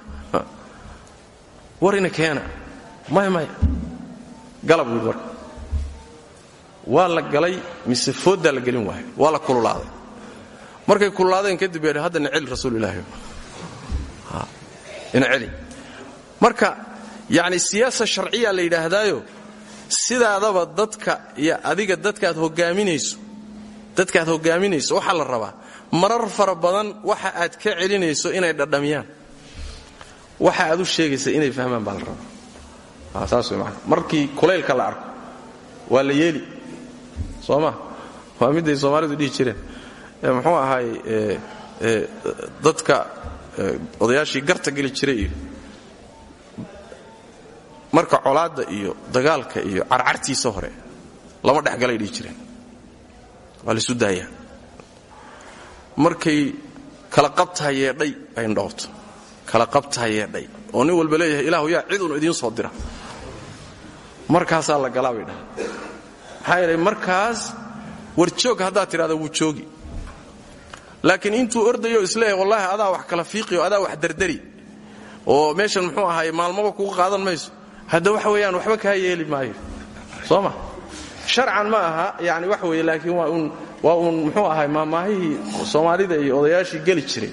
Warina keena. Maya maya galab buui marka la galay mise fooddaa la gelin waayo? Waa la kululaaday. Markay kululaadeen kadib yadhi haddana celi rasuulilaahi ina celi marka yacni siyaasa sharciya la yidhaahdaayo sidaadaba dadka iyo adiga dadkaad hogaaminayso dadkaad hogaaminayso waxaa la rabaa marar fara badan waxa aad ka celinayso inay dhadhamiyaan. Waxa aad u sheegaysa inay fahmaan baa la rabaa. Saas maana markii kulaylka la arko waa la yeeli. Soo ma? Waa midday soomaalidu dhihi jireen. Muxuu ahaay dadka odayaashii garta geli jiray marka colaadda iyo dagaalka iyo carcartiisa hore lama dhexgalay dhihi jireen. Waa laisu daayaa markay kala qabtaa yeedhay ay ndhoorto kala qabtaa yeedhay. Oo nin walba leeyahay ilaahu yaa cidunu idiin soo dira. Markaasaa la galaa bay dhaha maxaa yeelay markaas warjoog haddaad tidhahda wuu joogi. Laakiin intuu ordayo is leeyahay wallaahi adaa wax kala fiiqiyo adaa wax dardari oo meeshan muxuu ahaay maalmaba kuga qaadan mayso hadda waxa weeyaan waxba kaa yeeli maayo. Soo ma? Sharcan ma aha yani wax weeye laakiin waa uun muxuu ahay maamaahihii soomaalida iyo odayaashii geli jiray.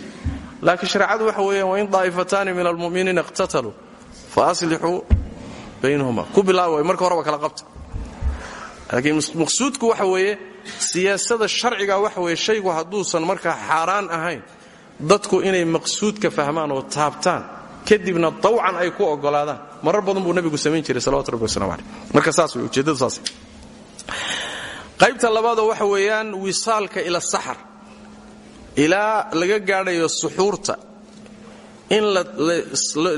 Laakiin shareecadu waxa weeyaan wain daa'ifataani min almu'miniina iqtataluu fa aslixuu baynahuma. Ku bilaabi way marka horeba kala qabta. Laakiin maqsuudku waxa weeye siyaasada sharciga waxa weeye shaygu hadduusan markaa xaaraan ahayn dadku inay maqsuudka fahmaan oo taabtaan kadibna dawcan ay ku ogolaadaan. Marar badan buu nabigu samayn jiray salawatu rabbi waslamu caleyh marka saas wey ujeeddadu saas qaybta labaadoo waxa weeyaan wisaalka ila saxar. Ilaa laga gaadhayo suxuurta. In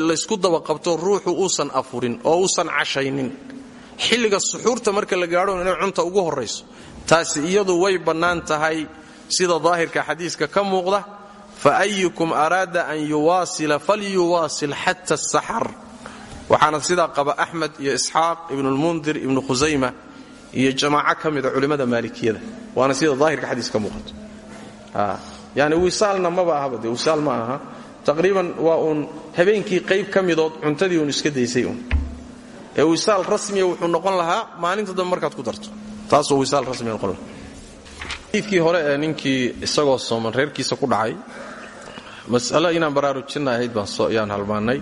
laysku dabaqabto ruuxu uusan afurin oo uusan cashaynin. Xilliga suxuurta marka la gaadho inay cunta ugu horrayso taasi iyadu way bannaan tahay sida daahirka xadiiska ka muuqda faayukum araada an yuwaasila falyuwaasil xata asaxar waxaana sidaa qaba axmed iyo isxaaq ibnulmundir ibnu khusayma iyo jamaaco ka mida culimmada maalikiyada. Waana sida daahirka xadiis ka muuqato. Yani wisaalna maba ahaba de wisaal ma aha. Taqriiban waa uun habeenkii qayb ka midood cuntadii uun iska daysay uun. Ee wisaal rasmiya wuxuu noqon lahaa maalinta dambe markaad ku darto. Hore ee isagoo sooman reerkiisa ku dhacay mas'alo inaan baraarujinna ahayd baan yaan halmaannay.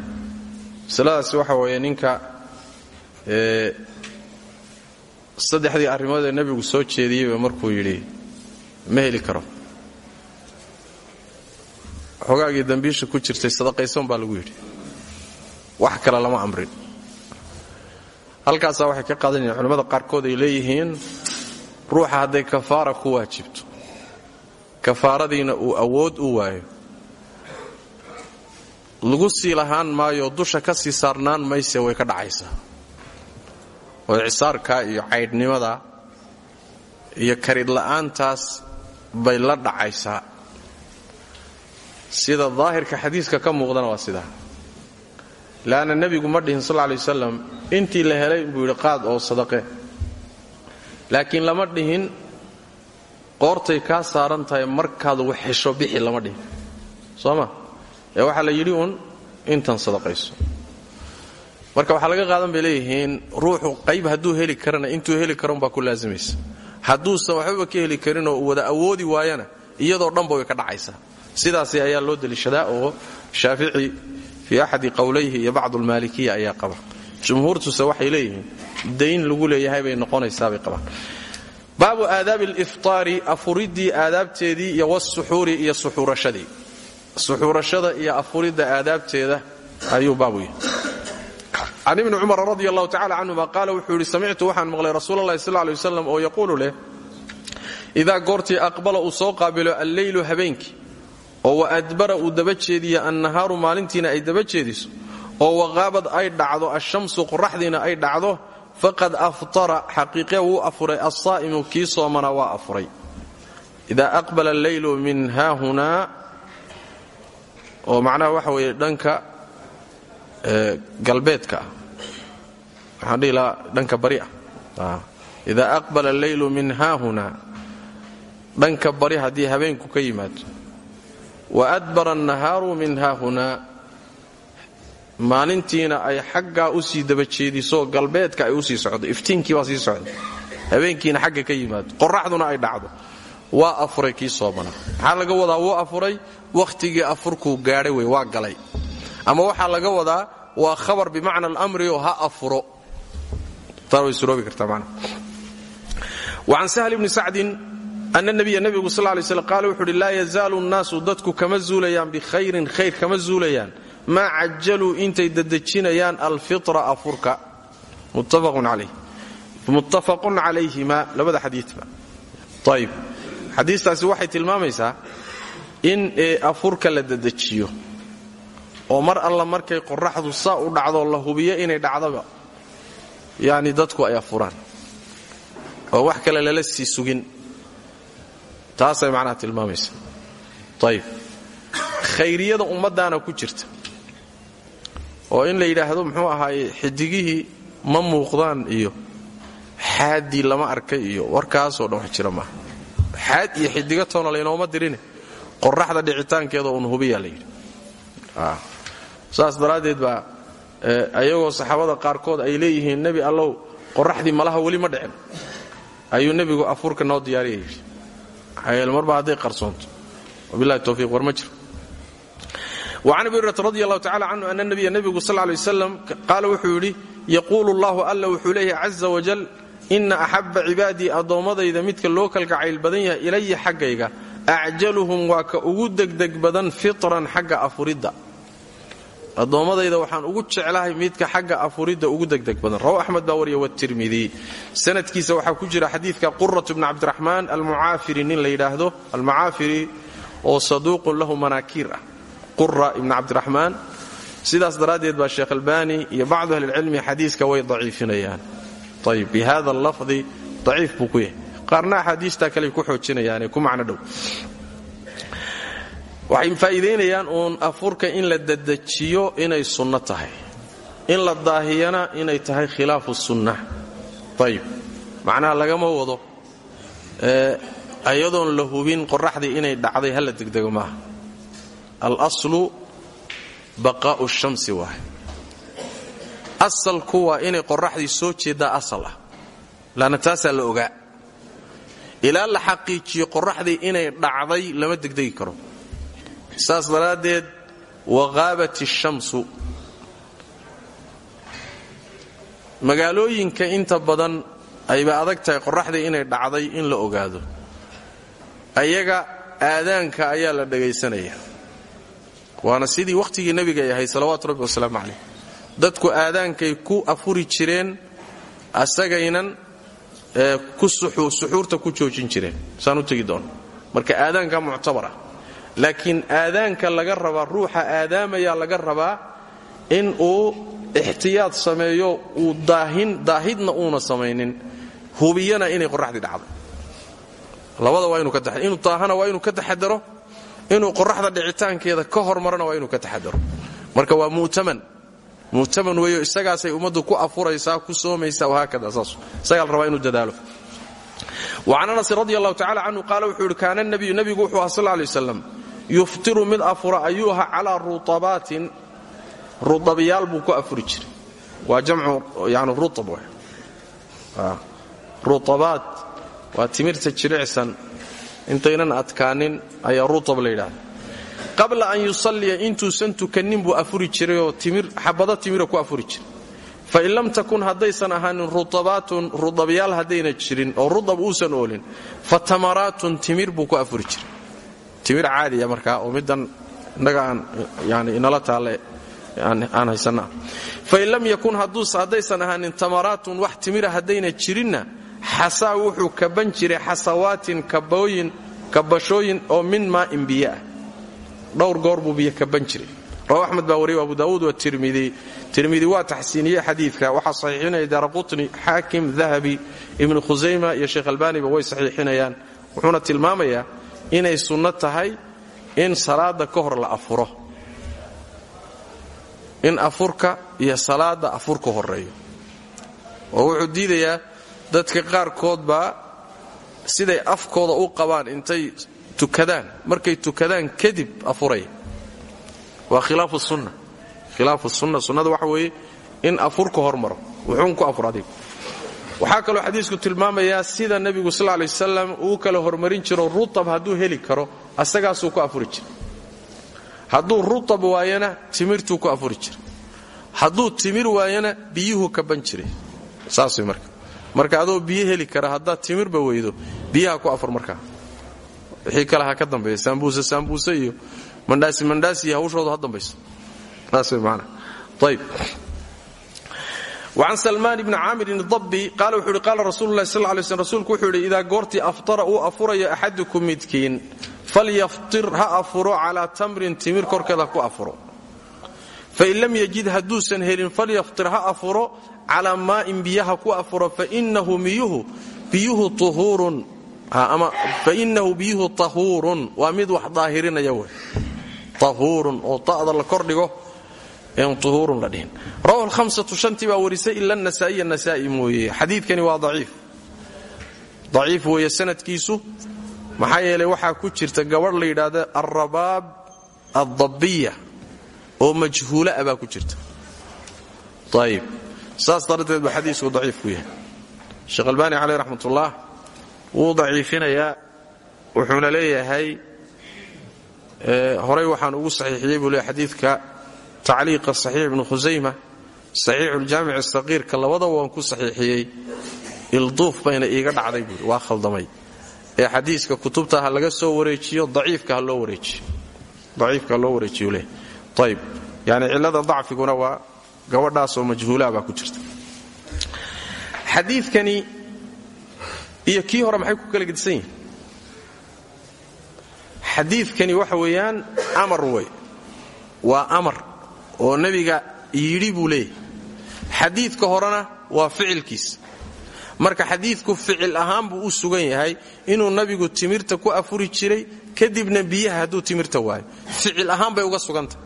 Masaladaasi waxa weeye ninka saddexdii arrimood ee nebigu soo jeediyeyba markuu yidhi ma heli karo. Xogaagii dambiisha ku jirtay sadaqaysan baa lagu yidhi wax kale lama amrin. Halkaasaa waxay ka qaadanayaan culimmada qaarkood ay leeyihiin ruuxa hadday kafaara ku waajibto kafaaradiina uu awood u waayo lagu sii lahaan maayo dusha ka sii saarnaan mayse way ka dhacaysaa oo icisaarkaa iyo caydhnimada iyo karidla'aantaas bay la dhacaysaa sida daahirka xadiiska ka muuqdana waa sidaa laanna nebigu ma dhihin sal lay wasalam intii la helay buu yidhi qaad oo sadaqe. Laakiin lama dhihin qoortay kaa saaran tahay markaad wax hesho bixi lama dhihin. Soo ma ee waxaa la yidhi uun intan sadaqayso. Marka waxaa laga qaadan bay leeyihiin ruuxu qayb hadduu heli karana intuu heli karonbaa ku laasimaysa. Hadduusan waxbaba ka heli karinoo wada awoodi waayana iyadoo dhanba way ka dhacaysaa sidaasi ayaa loo deliishadaa oo shaafici fii axadi qowlayhi iyo bacdu almaalikiya ayaa qaba. Jumhuurtuse waxay leeyihiin dayn lagu leeyahay bay noqonaysaabay qabaan. Baabu aadaabi aliftaari afuridii aadaabteedii iyo wasuxuuri iyo suxuurashadii suxuurashada iyo afuridda aadaabteeda ayuu baabu yahay. Can ibni cumar radi allahu tacala canhuma wuxuu yidhi samictu waxaan maqlay rasuul allahi sal lay waslam oo yaquulu leh idaa goortii aqbala uu soo qaabilo alleylu habeenkii oo wa adbara uu daba jeediyo annahaaru maalintiina ay daba jeediso oo waqaabad ay dhacdo ashamsu qoraxdiina ay dhacdo faqad aftara xaqiiqe wuu afuray assaa'imu kii soomana waa afuray. Idaa aqbala alleylu min haahunaa oo macnaha waxa weeye dhanka galbeedka ah. Waxaan dhihi lahaa dhanka bari ah. Idaa aqbala alleylu min haahunaa dhanka bari haddii habeenku ka yimaado. Wa adbara annahaaru min haahunaa maalintiina ay xaggaa u sii daba jeediso galbeedka ay u sii socdo iftiinkii baa sii socda. Habeenkiina xagga ka yimaado qoraxduna ay dhacdo waa afuray kii soomana. Maxaa laga wadaa wuu afuray wakhtigii afurkuu gaadhay wey waa galay. Ama waxaa laga wadaa waa khabar bimacna alamri oo ha afuro. Tan way suroobi kartaa macna. Wacan sahl bni sacdin ana nabiya nebigu sal lay slam qaala wuxu uhi laa yazaalu nnaasu dadku kama zuulayaan bikhayrin khayr kama zuulayaan. Maa cajaluu intay dadejinayaan alfitra afurka. Muttafaqun calayhima labada xadiiba ayib xadiistaasi waxay tilmaamaysaa in afurka la dadejiyo oo mar alla markay qoraxdu saa u dhacdoo la hubiyo inay dhacdaba. Yani dadku ay afuraan. Oo wax kale lala sii sugin. Taasay macnaha tilmaamaysa ayib khayriyada ummaddaana ku jirta. Oo in la yidhaahdo muxuu ahaaye xidigihii ma muuqdaan iyo xaaddii lama arkay iyo warkaasoo dhan wax jira maaha xaad iyo xidiga toona laynooma dirine qoraxda dhicitaankeeda uun hubiyaa la yidhi. Saas daraaddeed baa ayagoo saxaabada qaarkood ay leeyihiin nebi allow qoraxdii malaha weli ma dhicin. Ayuu nebigu afurka noo diyaariya yidhi maxaa marba hadday qarsoonto. Wabilahi towfiiq war ma jiro. Wacan abi hurata radi allahu tacala canhu ana nabiya nebigu sal qaala wuxuu yidhi yaquulu allahu alla wuxuu leeyahay caza wajal ina axabba cibaadii addoommadayda midka loo kalgacayl badan yahay ilaya xaggayga acjaluhum waa ka ugu degdeg badan fitran xagga afuridda. Addoommadayda waxaan ugu jeclahay midka xagga afuridda ugu degdeg badan. Rawa axmed baa wariya watirmidi sanadkiisa waxaa ku jira xadiidka qurat bni cabdiraxmaan almucaafiri nin la yidhaahdo almucaafiri oo saduuqun lahu manaakiir ah. Qura ibni cabdiraxmaan sidaas daraaddeed baa sheekh albani iyo bacdu ahlilcilmi xadiiska way daciifinayaan ayb bi hada lafdi daciif buu ku yahay qaarna axaadiistaa kale ku xoojinayaane ku macno dhow waxay faa'iidaynayaan uun afurka in la dedejiyo inay sunno tahay in la daahiyana inay tahay khilaafu sunna ayib macnaha lagama wado ayadoon la hubin qoraxdii inay dhacday hala degdego maaha alaslu baqaa'u shamsi waay asalku waa inay qoraxdii soo jeeddaa asal ah. Laanna taasaa la ogaa. Ilaa la xaqiijiyo qoraxdii inay dhacday lama degdegi karo. Saas daraaddeed waqaabat ishamsu magaalooyinka inta badan ayba adag tahay qoraxdii inay dhacday in la ogaado. Ayaga aadaanka ayaa la dhagaysanaya. Waana sidii wakhtigii nebiga ay salawaatu rabbi wasalaamu calayh dadku aadaankay ku afuri jireen asagaynan suxuurta ku joojin jireen. Saan u tegi doono marka aadaanka muctabar ah laakiin aadaanka laga rabaa ruuxa aadaamayaa laga rabaa in uu ixtiyaad sameeyo uu daahidna uuna samaynin. Hubiyana inay qoraxdii dhacdo. Labada waa inuu ka inuu daahana waa inuu ka taxadaro inuu qoraxda dhicitaankeeda ka hormarana waa inuu ka taxadaro. Marka waa mu'taman mu'taman weeyo isagaasay ummaddu ku afuraysaa ku soomaysaa wahaakada saas. Isagaa la rabaa inuu dadaalo. Wacan anasin radi allahu tacala canhu qaala wuxuu yidhi kaana nabiyu wuxuu aha sal lay yuftiru mid afura ayuu aha calaa rutabaatin rutabyaal buu ku afuri jiray. Waa jamcu yani rutab w rutabaat waa timirta jilicsan. Intaynan adkaanin ayaa rutab la qabla an yusalliya intuusan tukannin buu afuri jirayoo xabado timira ku afuri jiray. Fain lam takun haddaysan ahaanin rutabaatun rudabyaal haddayna jirin oo rudab uusan oolin fa tamaraatun timir buu ku afuri jiray. Timir caadiya markaa oo middan innaga aan inala taalle aan haysanna. Fain lam yakun haddaysan ahaanin tamaraatun wax timira haddayna jirinna xasaa wuxuu kaban jiray xasawaatin kabashooyin oo min biyo ah dhowr goor buu biyo kaban jiray. Rawa axmed baa wariya abu daawuud waa tirmidi waa taxsiiniyey xadiidka waxaa saxiixinaya daaraqutni xaakim dahabi ibnu khusayma iyo sheekh albaaniba way saxiixinayaan wuxuuna tilmaamayaa inay sunno tahay in salaada ka hor la afuro. In afurka iyo salaada afurka horeeyo oo wuxuu diidayaa dadka qaarkood baa siday afkooda u qabaan intay tukadaan. Markay tukadaan kadib afuraya waa khilaafu sunna. Khilaafu sunna sunnada waxa weeye in afurka hormaro wuxuun ku afur adigu. Waxaa kaloo xadiisku sida nebigu sal lay wasalam uu kala hormarin jiro rutab hadduu heli karo asagaasuu ku afuri jira. Hadduu rutab waayana timirtuu ku afuri jira. Hadduu timir waayana biyuhu kaban jiray. Saas marka. Marka adoo biyo heli kara haddaad timirba weydo biyaha ku afur markaa wixii kale ha ka dambeeya saambuuse saambuuse iyo mandhaasi mandhaasi iyo hawshoodu ha dambayso. Saas way maanaa ayb وcan salmaan bni caamirin اdabi qaala wuxuu ihi qaala rasuulu lahi slm rsulku wuxuu yidhi idaa aftara uu afurayo axadukum midkiin falyaftir ha afuro calaa tamrin timir korkeeda ku afuro. Fain lam yajid hadduusan helin falyaftir ha afuro calaa maa'in biyaha ku afuro fainahu miyuhu biyuhu uhuurun ama fainahu biyuhu tahuurun. Waa mid wax daahirinaya wey. Tahuurun oo ta'da la kordhigo uhurun la dhihin. Rawahu lhamsatu shantii baa warisay ila nasaa'iya nasaa'i mooye. Xadiidkani waa daciif. Daciif weeye sanadkiisu. Maxaa yeelay waxaa ku jirta gabadh la yidhaahda alrabaab addabiya oo majhuula ah ku jirta. Ayib saas darteed baa xadiisku daciif ku yahay. Sheekh albaani caleyh wuu daciifinayaa wuxuuna leeyahay horay waxaan ugu saxiixiyey buu leeyahy xadiidka tacliiqa saxiix ibnu khusayma saxiixuljaamic saqiirka labadaba waan ku saxiixiyey ilduuf bayna iiga dhacday waa khaldamay. Ee xadiiska kutubta laga soo wareejiyo daciifka loo wareejiyo. Daciifka ha loo wareejiyo leh. Ayb yani cillada dacfiguna waa gabadhaasoo majhuulaa baa ku jirta. Xadiidkani iyo kii hore maxay ku kala gedisan yihiin xadiidkani waxa weeyaan amar wey waa amar oo nebiga yidhi buu leeyahay. Xadiidka horena waa ficilkiis. Marka xadiidku ficil ahaan buu u sugan yahay inuu nabigu timirta ku afuri jiray kadibna biyaha hadduu timirta waayo. Ficil ahaan bay uga sugantah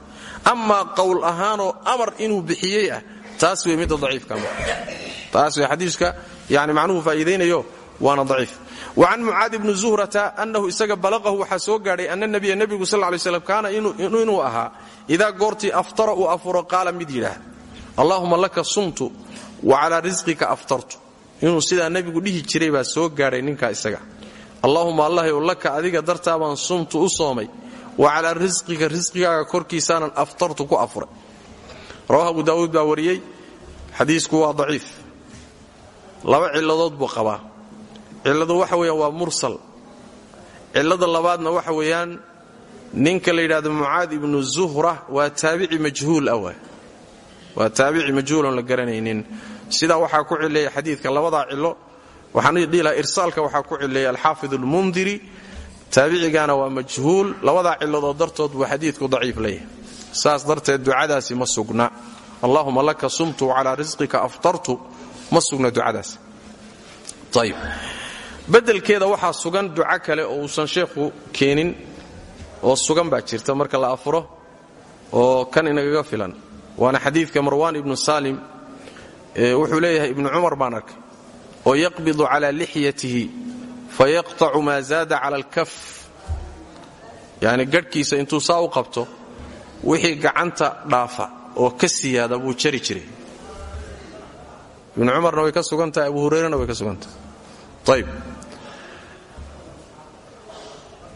amaa qowl ahaanoo amar inuu bixiyey ah taas wey midda daciifka taas wey xadiiska yani macnuhu faa'iidaynayo waana daciif. Wacan mucaad ibni zuhrata annahu isaga balaqahu waxaa soo gaadhay ana nabiya nebigu sal lay slam kaana inuu ahaa idaa goortii aftara uu afuro qaala mid yidhaah allaahuma laka sumtu wa calaa risqika aftartu inuu sidaa nebigu dhihi jiray baa soo gaadhay ninkaa isaga. Allaahuma allahyow laka adiga dartaabaan sumtu u soomay wa calaa risqika risqigaaga korkiisaanan aftartu ku afuray. Rawahu abu daawuud baa wariyey xadiisku waa daciif. Laba cilladood buu cilladu waxa weeyaan waa mursal. Cillada labaadna waxa weeyaan ninka la yidhahdo mucaad ibnu zuhra waa taabici majhuul ah waa taabici majhuuloon la garanaynin. Sidaa waxaa ku cileeya xadiidka labadaa cillo. Waxaan dhihi lahaa irsaalka waxaa ku cileeya alxaafid almundiri taabicigaana waa majhuul. Labadaa cilladood dartood buu xadiidku daciif leeyahay. Saas darteed ducadaasi ma sugna. Allahuma laka sumtu calaa risqika aftartu. Ma sugna ducadaasi. Ayb bedelkeeda waxaa sugan duco kale oo uusan sheekhu keenin oo sugan baa jirta marka la afuro oo kan inagaga filan. Waana xadiidka marwaan ibnu salim wuxuu leeyahay ibnu cumar baan arkay. Oo yaqbidu calaa lixyatihi fayaqtacu maa zaada cala alkaf. Yani garhkiisa intuu saa u qabto wixii gacanta dhaafa oo ka siyaada buu jari jiray. Ibnu cumarna way ka sugan tahay abu hurayrana way ka sugan tahay. Ayb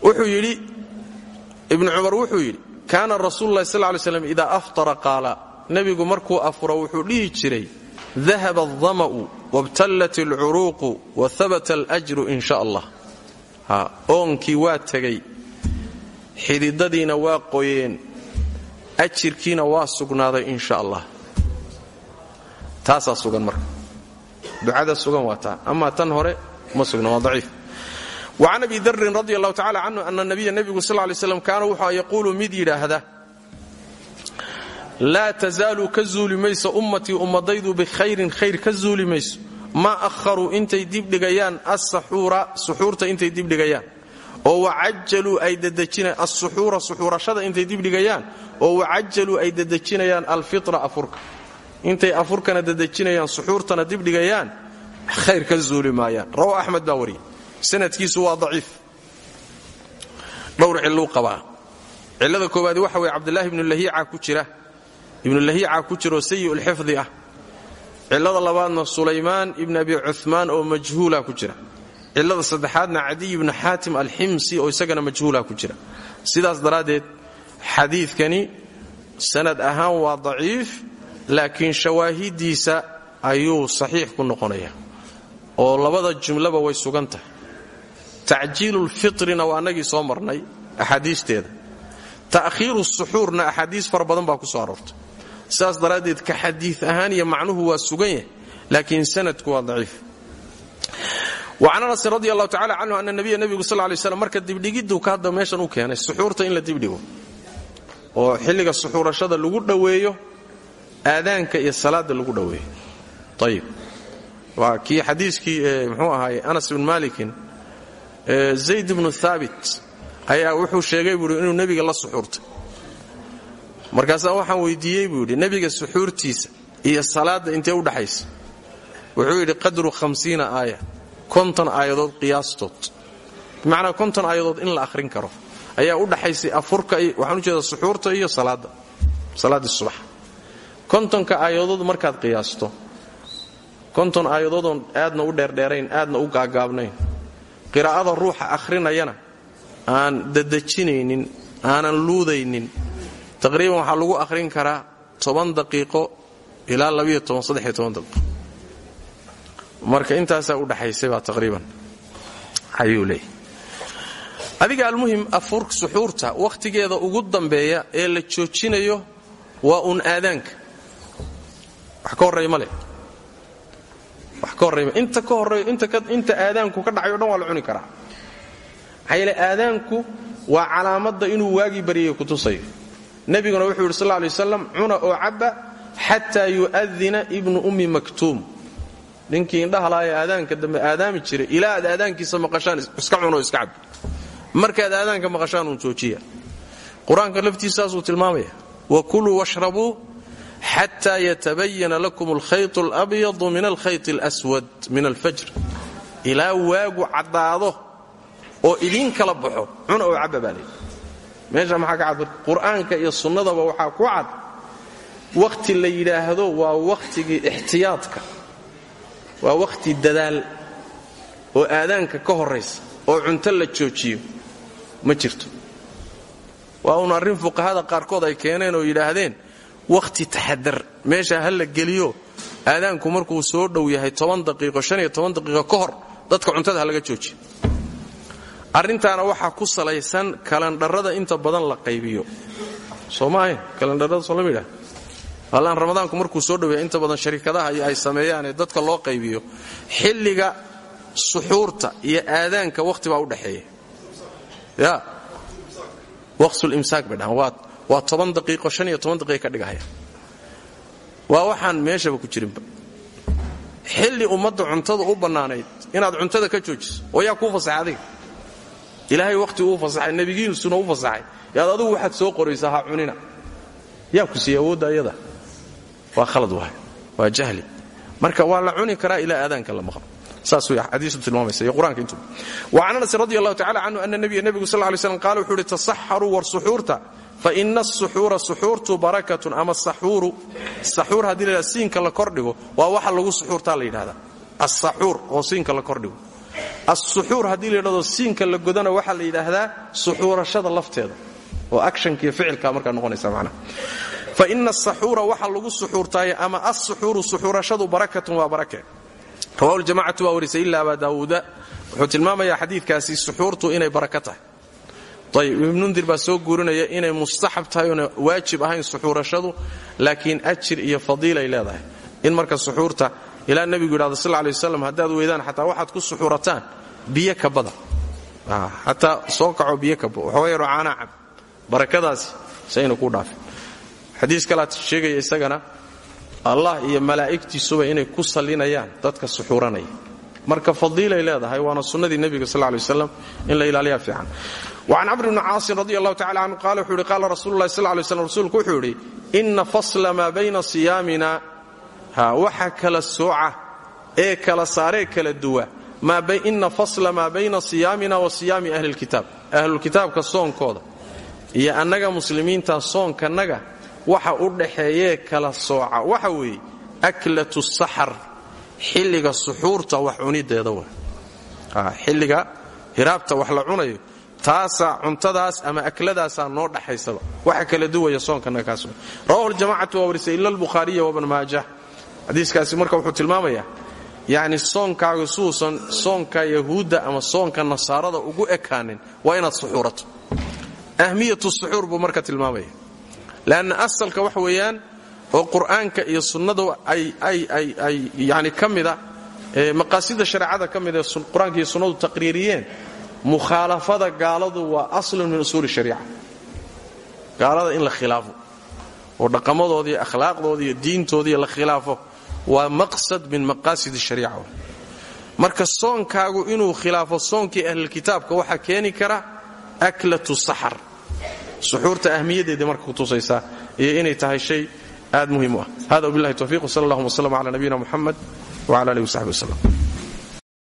wuxuu yidhi ibnu cumar wuxuu yidhi kaana rasuulu lahi sal lay slam idaa aftara qaala. Nebigu markuu afuro wuxuu dhihi jiray dahaba aldama'u wabtallat alcuruuqu wa habata alajru in sha allah. Oonkii waa tegay xididadiina waa qoyeen ajirkiina waa sugnaaday in sha allah. Taasaa sugan marka. Ducada sugan waa taa amaa tan hore ma sugna waa wacan abi darin radi allahu tacala canhu ana nabiya nebigu sal lay slam kaana wuxuu yaquulu mid yidhaahda laa tazaalu ka zuuli mayso ummatii ummadaydu bikhayrin khayr ka zuuli mayso maa aharuu intay dibdhigayaan asaxuura suxuurta intay dibdhigayaan oo wacajaluu ay dadejinayaan asuxuura suxuurashada intay dibdhigayaan oo wacajaluu ay dadejinayaan alfitra afurka intay afurkana dadejinayaan suxuurtana dibdhigayaan khayr ka zuuli maayaan rawa axmed baa wariyey sanadkiisu waa daciif. Dhowr cilluu qabaa. Cillada koowaadi waxa weye cabdulaahi ibnu lahiica ku jira. Ibnu lahiica ku jiraoo sayi'ulxifdi ah. Cillada labaadna sulaymaan ibn abi cumaan oo majhuula ku jira. Cillada saddexaadna cadiy ibnu xaatim alximsi oo isagana majhuula ku jira. Sidaas daraaddeed xadiidkani sanad ahaan waa daciif laakiin shawaahidiisa ayuu saxiix ku noqonaya. Oo labada jumlaba way sugan tahay tacjiilulfitrina waa annagii soo marnay axaadiisteeda. Ta'khiiru suxuurna axaadiis fara badan baa ku soo aroortay. Sidaas daraaddeed ka xadiid ahaan iyo macnuhu waa sugan yahay laakiin sanadku waa daciif. Wacan anasin radi allahu tacala canhu ana nabiya nebigu sal lay slam marka dibdhigiddu ka hadda meeshan u keenay suxuurta in la dibdhigo oo xilliga suxuurashada lagu dhoweeyo aadaanka iyo salaada lagu dhoweeyo. Ayib waa kii xadiiskii mxuu ibn malikin zayd ibnu thaabit ayaa wuxuu sheegay buui inuu nebiga la suxuurtay. Markaasaa waxaan weydiiyey buu yidhi nebiga suxuurtiisa iyo salaadda intee u dhaxaysa? Wuxuu yidhi qadru hamsiina aaya konton aayadood qiyaastood. Bimacnaa konton aayadood in la akhrin karo ayaa u dhaxaysay afurka waxaan u jeeda suxuurta iyo salaadda salaaddii subax. Kontonka aayadood markaad qiyaasto konton aayadoodoon aadna u dheerdheerayn aadna u gaagaabnayn qiraa'ada ruuxa akhrinayana aan dadejinaynin aanan luudaynin. Taqriiban waxaa lagu akhrin karaa toban daqiiqo ilaa labiyo toban daqiiqo. Marka intaasaa u dhaxaysay baa taqriiban. Ayuu leeyahy adiga almuhim afur suxuurta wakhtigeeda ugu dambeeya ee la joojinayo waa uun aadaanka. Wax ka horreeya ma leh wax ka horreeya inta ka horreeyo inta aadaanku ka dhacayo dhan waa la cuni karaa. Maxaa aadaanku waa calaamadda inuu waagii baryayay kutusayo nebiguna wuxuu yidhi sal lla alay cuna oo cabba xataa yu'adina ibnu ummi maktuum. Ninkii indhahalaaye aadaanka dambe aadaami jiray ilaa aad aadaankiisa maqashaan iska cuno iska cab. Markaad aadaanka maqashaan uun joojiya. Qur'aanka laftiisaasuu tilmaamaya wakuluu washrabuu xataa yatabayana lakum alkhayt alabyadu min alkhayt alswad min alfajr ilaa waagu caddaado oo idiin kala baxo cuna oo cabba baa leehi meesha maxaa ka cad marka qur'aanka iyo sunnadaba waxaa ku cad wakhti la yidhaahdo waa wakhtigii ixtiyaadka waa wakhti dadaal oo aadaanka ka horraysa oo cunto la joojiyo ma jirto waa uun arrin fuqahada qaarkood ay keeneen oo yidhaahdeen wakhti taxadar meesha ha la geliyo aadaanku markuu soo dhow yahay toban daqiiqo shan iyo toban daqiiqo ka hor dadka cuntada ha laga joojiyo arrintaana waxaa ku salaysan kalandharrada inta badan la qaybiyo. Soo kalandharrada lama yidhaha allaan ramadaanku markuu soo dhoweeya inta badan sharikadaha ay sameeyaanee dadka loo qaybiyo xilliga suxuurta iyo aadaanka wakhti baa u dhexeeya ya. Waqtulimsaak bay dhahaan waa toban daqiiqo shan iyo toban daqiiqa ka dhigahaya. Waa waxaan meeshaba ku jirinba xilli ummadda cuntada u bannaanayd inaad cuntada ka joojiso oo yaa kuu ilaahay wakhti uu fasaxay nebigiisuna u fasaxay. Yaad adigu waxaad soo qoraysaa ha cunina. Yaa ku siiya awoodda waa khalad waay waa jahli. Marka waa la cuni karaa ilaa aadaanka la maqlo. Saas way xadiisu tilmaamaysa iyo qur'aanka intuu. وcan anas radi allahu tacala canhu ana nabiya nebigu sal lay slam qaala wuxuu uhi tasaxaruu war suxuurta faina asuxuura suxuurtu barakatun ama saxuuru saxuur haddii la siinka la kordhigo waa waxa lagu suxuurtaa la yidhahda asaxuur oo siinka la kordhigo assuxuur haddii la yidhahdo la godana waxaa la yidhaahdaa suxuurashada lafteeda oo actionka iyo ficilka markaa noqonaysa macnaha faina asaxuura waxa lagu suxuurtaaye ama assuxuuru suxuurashadu barakatun waa barake. Rawahu ljamacatu waa warisay ila aba daawuuda wuxuu tilmaamayaa xadiidkaasi suxuurtu inay baraka ayb ibnundir baa soo guurinaya inay mustaxab tahay oona waajib ahayn suxuurashadu laakiin ajir iyo fadiilay leedahay. In marka suxuurta ilaa nebigu yidhahdo sal lay waslam haddaad weydaan xataa waxaad ku suxuurataan biyo ka bada xataa soo kaco biyo kaba waxooga yaroo caanaa cab. Barakadaasi sayna ku dhaafin. Xadiis kalaad sheegaya isagana allah iyo malaa'igtiisuba inay ku sallinayaan dadka suxuuranaya. Marka fadiilay leedahay waana sunnadii nebiga sal lay waslam in la ilaaliyaa fiican wacan camr bni caasin radi allahu tacala canhu qaala wuxuu yidhi qaala rasulu lahi sal lay slam rasuulku wuxuu yidhi inna fasla maa bayna siyaamina waxa kala sooca ee kala saaree kala duwa inna fasla maa bayna siyaamina wa siyaami ahli lkitaab ahlulkitaabka soonkooda iyo annaga muslimiinta soonkanaga waxa u dhaxeeyee kala sooca waxa weeye aklatu saxar xilliga suxuurta wax cunideeda xilliga hiraabta wax la cunayo taasaa cuntadaas ama akladaasaa noo dhaxaysaba. Waxa kala duwaya soonkanaga kaas. Rawahu ljamacatu waa warisay ila albukhaariya wabn maajah xadiiskaasi marka wuxuu tilmaamayaa yacni soonkaaga suusan soonka yahuudda ama soonka nasaarada ugu ekaanin waa inaad suxuurato. Ahmiyatu suxuur buu marka tilmaamaya. Leanna asalka wax weeyaan oo qur'aanka iyo sunnadu ay yani ka mida maqaasida shareecada ka mid ee qur'aanka iyo sunnadu taqriiriyeen mukhaalafada gaaladu waa aslun min usuuli shariica. Gaalada in la khilaafo oo dhaqamadoodi iyo akhlaaqdoodi iyo la khilaafo waa maqsad min maqaasid shariica. Marka soonkaagu inuu khilaafo soonkii ahlilkitaabka waxaa keeni kara aklatu saxar. Suxuurta ahmiyadeeda marka kutusaysaa iyo inay tahay shay aad muhiim u ah. Hada wabillahi towfiiq wsal allahuma wslm cala nabiyina muxamed wcala alihi wsaxbi wslem